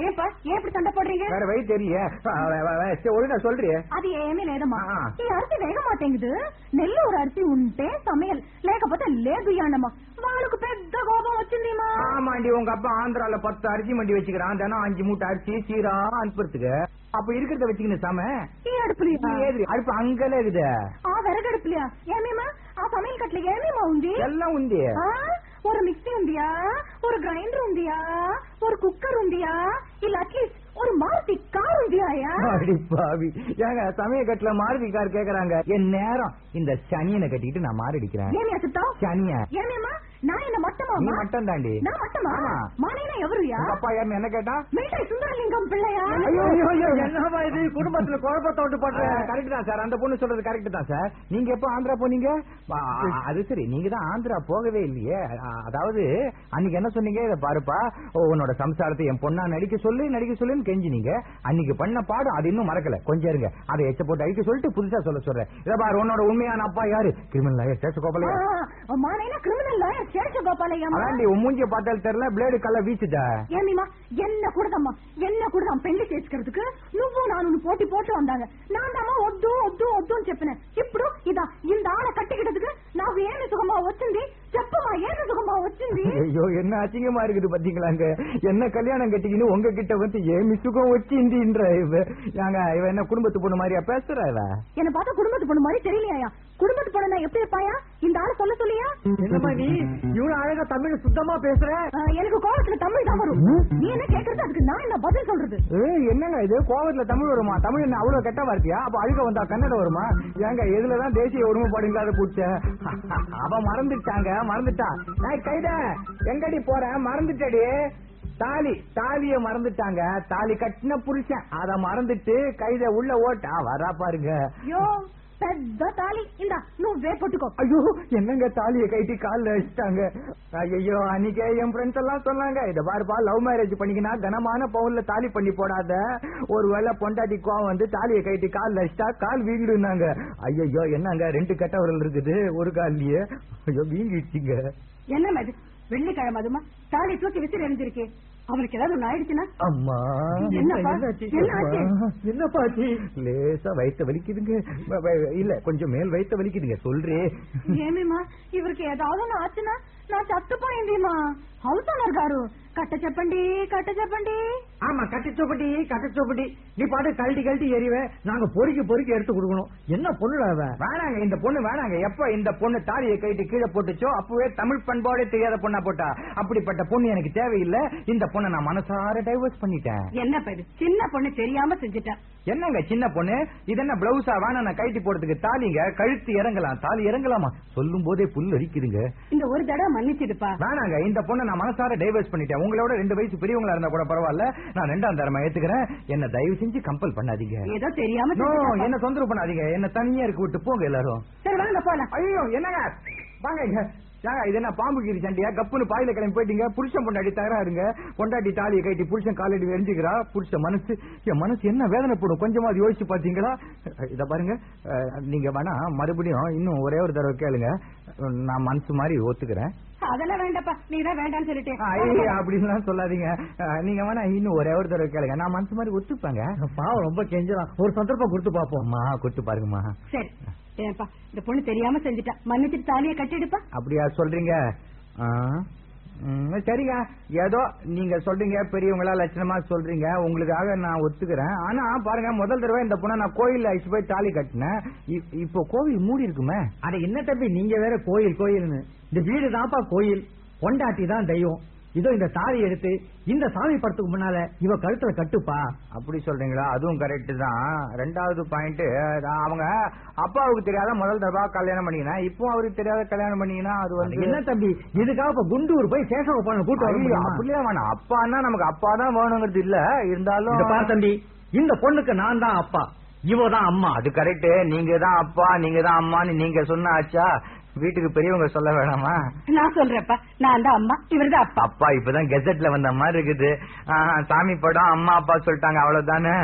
ஏப்பா ஏன் இப்படி சண்டை போடுறீங்க?
வேற வழி தெரிய ஒழுங்கா சொல்றிய.
அது ஏமே லேதமா
நீ
அரிசி வேக மாட்டேங்குது நெல்லூர் அரிசி ఉంటే சமையல். లేకపోతే లేదు యానమ్మా మాకు పెద్ద కోపం వచ్చింది
ஆமாண்டி உங்க அப்பா ஆந்திரால பத்து அரிசி மண்டி வச்சுக்கிறான். தினம் அஞ்சு மூட்டை அரிசி சீரா அனுப்புறதுக்கு. அப்ப இருக்கிறத வச்சுக்கணும் சாம?
ఈ అడుపులియా
ఏది అడుపు అంకలే ఇది
ఆ వెరగడుపులియా ఏమేమా ఆ సమైన్ కట్ల ఏమేమా ஒரு மிக்ஸி உண்டியா ஒரு கிரைண்டர் உண்டியா ஒரு குக்கர் உண்டியா இல்ல அட்லீஸ்ட் ஒரு மாருதி கார் உண்டியாயா
அடி பாவி. ஏங்க சமய கட்டுல மாருதிக்கார் கேக்குறாங்க. என் நேரம். இந்த சனியனை கட்டிட்டு நான் மாரடிக்கிறேன்.
ஏமே சித்தம்
சனிய
ஏமேமா நான்
என்ன மட்டம் தாண்டி நான்
மட்டமா மாலைனா
எவருயா? அப்பா யாருன்னு என்ன கேட்டா? மேட்டை குடும்பத்துல குழப்பத்தை உண்டு பண்ற கரெக்ட் சார் அந்த பொண்ணு சொல்றது கரெக்ட் தான் சார் நீங்க எப்போ ஆந்திரா போனீங்க? அது சரி. நீங்க தான் ஆந்திரா போகவே இல்லையே. அதாவது அன்னைக்கு என்ன சொன்னீங்க? இதை பாருப்பா. உன்னோட சம்சாரத்தை என் பொண்ணா நடிக்க சொல்லு நடிக்க சொல்லுன்னு கெஞ்சினீங்க. அன்னைக்கு பண்ண பாடம் அது இன்னும் மறக்கல. கொஞ்சம் இருங்க. அதை எச்ச போட்டு சொல்லிட்டு புதுசா சொல்ல சொல்றேன். இதை பாரு உன்னோட உண்மையான அப்பா யாரு? கிரிமினல் லாயர்
சேஷகோபாலையா மாலைனா கிரிமினல் சேஷகோபாலையா
அதாண்டி உன் மூஞ்சிய பார்த்தாலும் தெரியல பிளேடு கல்ல வீச்சுதா
ஏமிமா என்ன கொடுதம்மா என்ன கொடுதான் పెళ్లి చేసుக்கிறதுకు నువ్వు నాను పోటీ పోటీ వందాంగ నాందమ్మ వద్దు వద్దు వద్దు అని చెప్పిన ఇప్పుడు ఇదా ఇందాడ కట్టికిటదుకు నాకు ఏమి సుఖమా వచ్చింది செப்பமா ஏன் சுகமா வச்சிருந்தி
ஐயோ என்ன அசிங்கமா இருக்குது பாத்தீங்களாங்க? என்ன கல்யாணம் கட்டிக்கின்னு உங்க வந்து ஏமி சுகம் வச்சிந்தின்ற நாங்க இவ என்ன குடும்பத்து பொண்ணு மாதிரியா பேசுறா
என்ன பார்த்தா குடும்பத்து பொண்ணு மாதிரி தெரியலையா குடும்பத்து பொண்ணு எப்படி இருப்பாயா? இந்த ஆளு சொல்ல சொல்லியா?
என்னமா நீ? இவ்வளவு அழகா தமிழ் சுத்தமா பேசுற?
எனக்கு கோவத்துல தமிழ் தான் நீ என்ன கேக்குறது? நான் என்ன பதில் சொல்றது?
என்னங்க இது? கோவத்துல தமிழ் வருமா? தமிழ் என்ன அவ்வளவு கெட்ட அப்ப அழுக வந்தா கன்னடம் வருமா? ஏங்க இதுலதான் தேசிய ஒருமைப்பாடு இல்லாத பூச்ச? அவ மறந்துட்டாங்க. மறந்துட்டா. ஏய், கைத எங்கடி போற மறந்துட்டடி. தாலி தாலிய மறந்துட்டாங்க. தாலி கட்டின புருஷன். அத மறந்துட்டு கைத உள்ள ஓட்டா வரா பாருங்க.
பெத்த தாலி. இந்த நூவே போட்டுக்கோ.
ஐயோ என்னங்க தாலியை கைட்டி கால வச்சுட்டாங்க ஐயோ அன்னைக்கே என் ஃப்ரெண்ட்ஸ் எல்லாம் சொன்னாங்க இதை பாருப்பா லவ் மேரேஜ் பண்ணிக்கினா கனமான பவுன்ல தாலி பண்ணி போடாத. ஒருவேளை பொண்டாட்டி கோவம் வந்து தாலியை கைட்டி கால்ல வச்சுட்டா கால் வீங்கிடுனாங்க ஐயோ என்னங்க ரெண்டு கட்டவரல் இருக்குது ஒரு கால்லயே? ஐயோ வீங்கிடுச்சிங்க.
என்ன மேடம் வெள்ளிக்கிழமை அதுமா? தாலி தூக்கி விசிறு எரிஞ்சிருக்கேன் அவனுக்கு ஏதாவது ஒண்ணு ஆயிடுச்சுன்னா?
அம்மா
என்ன
பாச்சு லேசா வயிற்ற வலிக்குதுங்க. இல்ல கொஞ்சம் மேல் வயிற்ற வலிக்குதுங்க. சொல்றேன்
ஏமேமா இவருக்கு ஏதாவது ஒண்ணு ஆச்சுன்னா நான் చత్తు పోయిందేమా హౌస్ ఓనర్ గారు కట్ట చెప్పండి కట్ట చెప్పండి
ஆமா கட்டிச்சோப்பட்டி கட்டிச்சோப்பட்டி நீ பாட்டு கழட்டி கழட்டி எறிவ நாங்க பொறுக்கி பொறுக்கி எடுத்து கொடுக்கணும் என்ன பொண்ணுடா அவ
வேணாங்க இந்த பொண்ணு வேணாங்க எப்ப இந்த பொண்ணு தாலியை கைட்டு கீழே போட்டுச்சோ அப்பவே தமிழ் பண்பாடே தெரியாத பொண்ணா போட்டா அப்படிப்பட்ட பொண்ணு எனக்கு தேவையில்லை இந்த பொண்ணை நான் மனசார டைவர்ஸ் பண்ணிட்டேன்
என்ன இது சின்ன பொண்ணு தெரியாம செஞ்சுட்டா
என்னங்க சின்ன பொண்ணு? இது என்ன பிளவுஸா வேணா நான் கைட்டி போடுறதுக்கு தாலிங்க? கழுத்து இறங்கலாம். தாலி இறங்கலாமா? சொல்லும் போதே புல் அரிக்குதுங்க.
இந்த ஒரு தடவை மன்னிச்சிடுப்பா.
வேணாங்க இந்த பொண்ணை நான் மனசார டைவர்ஸ் பண்ணிட்டேன். உங்களோட ரெண்டு வயசு பெரியவங்களா இருந்தா கூட பரவாயில்ல. நான் ரெண்டாம் தரமா ஏத்துக்கிறேன். என்ன தயவு செஞ்சு கம்பல் பண்ணாதீங்க.
ஏதோ தெரியாம.
என்ன தொந்தரவு பண்ணாதீங்க. என்ன தனியா இருக்க விட்டு போங்க எல்லாரும்.
சரி வாங்க போலாம்.
ஐயோ என்னங்க? வாங்க இது என்ன பாம்பு கீரி சண்டையா? கப்புன்னு பாயில கிளம்பி போயிட்டீங்க. புருஷன் பொண்டாட்டி தகராறுங்க பொண்டாட்டி தாலியை கட்டி புருஷன் காலடி எரிஞ்சுக்கிறா. புருஷன் மனசு என் மனசு என்ன வேதனைப்படும் கொஞ்சமா அது யோசிச்சு பாத்தீங்களா இத பாருங்க. நீங்க வேணா மறுபடியும் இன்னும் ஒரே ஒரு தடவை கேளுங்க. நான் மனசு மாதிரி ஒத்துக்கிறேன்.
அதெல்லாம் வேண்டாப்பா நீ தான் வேண்டாம்னு
அப்படின்லாம் சொல்லாதீங்க. நீங்க வேணா இன்னும் ஒரே ஒரு தடவை கேளுங்க. நான் மனசு மாதிரி ஒத்துப்பேங்க.
பாவம் ரொம்ப கெஞ்சலாம். ஒரு சந்தர்ப்பம் கொடுத்து பாப்போம்
அம்மா கொடுத்து பாருங்கம்மா.
சரி. ஏன்பா இந்த பொண்ணு தெரியாம செஞ்சுட்டா. மன்னிச்சிட்டு தாலியை கட்டிடுப்பா.
அப்படியா சொல்றீங்க? சரிங்க. ஏதோ நீங்க சொல்றீங்க பெரியவங்களா லட்சணமா சொல்றீங்க. உங்களுக்காக நான் ஒத்துக்கிறேன். ஆனா பாருங்க முதல் தடவை இந்த பொண்ணை நான் கோயில் அழிச்சு போய் தாலி கட்டினேன். இ- இப்போ கோவில் மூடி இருக்குமே.
அட என்ன தம்பி நீங்க வேற கோயில் கோயில்னு. இந்த வீடு தான்ப்பா கோயில். கொண்டாட்டி தான் தெய்வம். இதோ இந்த தாலி எடுத்து இந்த சாமி படத்துக்கு முன்னால இவ கழுத்துல கட்டுப்பா.
அப்படி சொல்றீங்களா? அதுவும் கரெக்ட் தான். ரெண்டாவது பாயிண்ட் அவங்க அப்பாவுக்கு தெரியாத முதல் தடவை கல்யாணம் பண்ணிக்கினா இப்போ அவருக்கு தெரியாத கல்யாணம் பண்ணிக்கினா அது வந்து
என்ன தம்பி? இதுக்காக இப்ப குண்டூர் போய் சேஷவ பண்ண கூட்டு?
அப்படிலாம் வேணாம். அப்பான்னா நமக்கு அப்பா தான் வேணுங்கிறது இல்ல. இருந்தாலும்
இந்த பார் தம்பி இந்த பொண்ணுக்கு நான் தான் அப்பா. இவ தான் அம்மா.
அது கரெக்ட் நீங்க தான் அப்பா நீங்க தான் அம்மான்னு நீங்க சொன்ன ஆச்சா? வீட்டுக்கு பெரியவங்க சொல்ல வேணாமா?
நான் சொல்றேன்ப்பா. நான் தான் அம்மா இவர் தான் அப்பா.
அப்பா இப்பதான் கெசட்ல வந்த மாதிரி இருக்குது. சாமி படம் அம்மா அப்பா சொல்லிட்டாங்க அவ்வளவுதானே?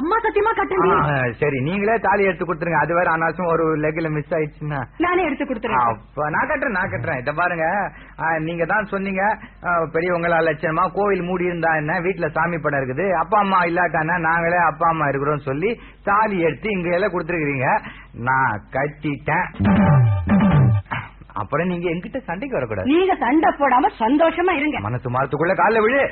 அம்மா சத்தியமா கட்டுங்க
சரி நீங்களே தாலி எடுத்து கொடுத்துருங்க. அது வேற அனாச்சும் ஒரு லெக்ல மிஸ் ஆயிடுச்சுன்னா.
நானே எடுத்து கொடுத்துறேன்.
அப்ப நான் கட்டுறேன் நான் கட்டுறேன். இத பாருங்க. நீங்க தான் சொன்னீங்க பெரியவங்களா லட்சணமா கோவில் மூடி இருந்தா என்ன? வீட்டுல சாமி படம் இருக்குது. அப்பா அம்மா இல்லாட்டானா? நாங்களே அப்பா அம்மா இருக்கிறோம் சொல்லி தாலி எடுத்து இங்க எல்லாம் கொடுத்துருக்கீங்க நான் கட்டிட்டேன். அப்புறம் நீங்க என்கிட்ட சண்டைக்கு வரக்கூடாது.
நீங்க சண்டை போடாம சந்தோஷமா இருங்க.
மனசு மாசத்துக்குள்ள கால விழு.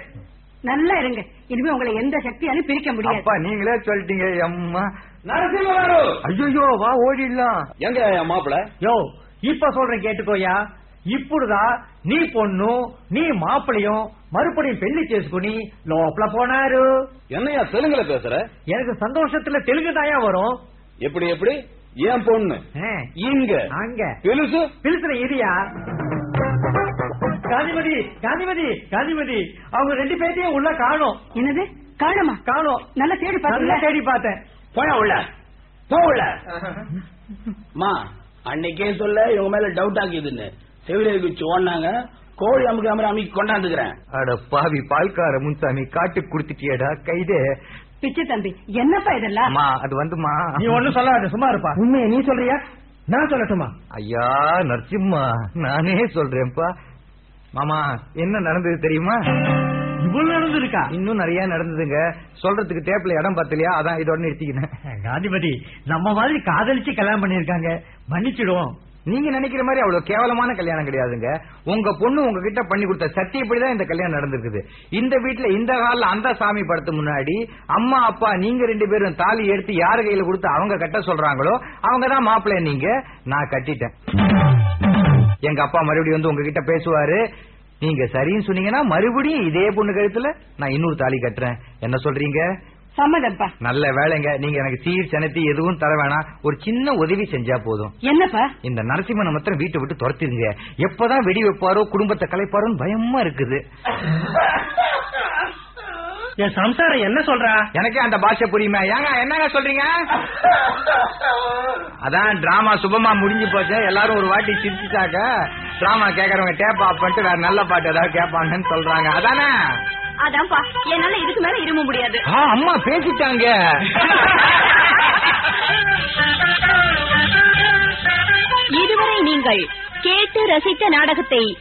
நல்லா இருங்க. இனிமே உங்களை எந்த சக்தியாலும் பிரிக்க முடியாது.
நீங்களே சொல்லிட்டீங்க அம்மா.
நரசிம்மராரு
ஐயோ வா ஓடிடலாம்.
எங்க மாப்பிள?
யோ இப்ப சொல்றேன் கேட்டுக்கோயா. இப்படிதான் நீ పొన్ను நீ மாப்பிளையும் மறுபடியும் பெண்ணு చేసుకుని లోపల போனாரு.
என்னையா தெலுங்குல பேசுற?
எனக்கு சந்தோஷத்துல தெலுங்கு தாயா வரும்?
எப்படி எப்படி? ஏன் பொண்ணு? இங்க.
அங்க.
பெருசு?
பிலிசுற இடியா காந்திமதி காந்திமதி காந்திமதி அவங்க ரெண்டு பேர்த்தையும் உள்ள காணோம்.
என்னது? காணுமா?
காணோம்.
நல்லா தேடி
நல்லா தேடி பார்த்தேன்.
போன உள்ள. போ உள்ள. மா அன்னைக்கே சொல்ல இவங்க மேல டவுட் ஆக்கிதுன்னு. செவிலியர் குச்சி ஓடினாங்க கோழி அமுக்கு அமர அமைக்கு கொண்டாந்துக்கிறேன்.
அட பாவி பால்கார முன்சாமி காட்டுக்கு குடுத்துட்டியடா கைதே.
பிச்சை தம்பி. என்னப்பா இதெல்லாம்?
அம்மா அது வந்துமா
நீ ஒண்ணும் சொல்லாத சும்மா இருப்பா. உண்மையை நீ சொல்றியா? நான் சொல்லட்டுமா?
ஐயா நரசிம்மா நானே சொல்றேன்ப்பா. மாமா என்ன நடந்தது தெரியுமா?
இவ்வளவு நடந்திருக்கா?
இன்னும் நிறைய நடந்ததுங்க. சொல்றதுக்கு டேப்ல இடம் பத்தலையா? அதான் இதோட நிறுத்திக்கினேன்.
காந்திமதி நம்ம மாதிரி காதலிச்சு கல்யாணம் பண்ணிருக்காங்க மன்னிச்சிடுவோம்.
நீங்க நினைக்கிற மாதிரி அவ்வளவு கேவலமான கல்யாணம் கிடையாதுங்க. உங்க பொண்ணு உங்ககிட்ட பண்ணி கொடுத்த சத்தியப்படிதான் இந்த கல்யாணம் நடந்திருக்குது. இந்த வீட்டுல இந்த காலில் அந்த சாமி படத்து முன்னாடி அம்மா அப்பா நீங்க ரெண்டு பேரும் தாலி எடுத்து யாரு கையில கொடுத்து அவங்க கட்ட சொல்றாங்களோ அவங்க தான் மாப்பிள்ளை நீங்க. நான் கட்டிட்டேன். எங்க அப்பா மறுபடியும் வந்து உங்ககிட்ட பேசுவாரு. நீங்க சரின்னு சொன்னீங்கன்னா மறுபடியும் இதே பொண்ணு கழுத்துல நான் இன்னொரு தாலி கட்டுறேன். என்ன சொல்றீங்க?
சம்மதம்ப்பா
நல்ல வேலைங்க. நீங்க எனக்கு சீர் செனத்தி எதுவும் தர வேணாம். ஒரு சின்ன உதவி செஞ்சா போதும்.
என்னப்பா?
இந்த நரசிம்மனை மாத்திரம் வீட்டை விட்டு துரத்திருங்க எப்பதான் வெடி வைப்பாரோ குடும்பத்தை கலைப்பாரோன்னு பயமா இருக்குது.
என் சம்சாரம் என்ன சொல்றா?
எனக்கே அந்த பாஷை புரியுமா? ஏங்க என்னங்க சொல்றீங்க? அதான் டிராமா சுபமா முடிஞ்சு போச்சு. எல்லாரும் ஒரு வாட்டி சிரிச்சுட்டாக்க டிராமா கேக்குறவங்க டேப் ஆஃப் பண்ணிட்டு வேற நல்ல பாட்டு ஏதாவது கேட்பாங்கன்னு சொல்றாங்க. அதானே?
அதான்ப்பா. என்னால இதுக்கு மேல இரும்ப முடியாது.
அம்மா பேசிட்டாங்க.
இதுவரை நீங்கள் கேட்டு ரசித்த நாடகத்தை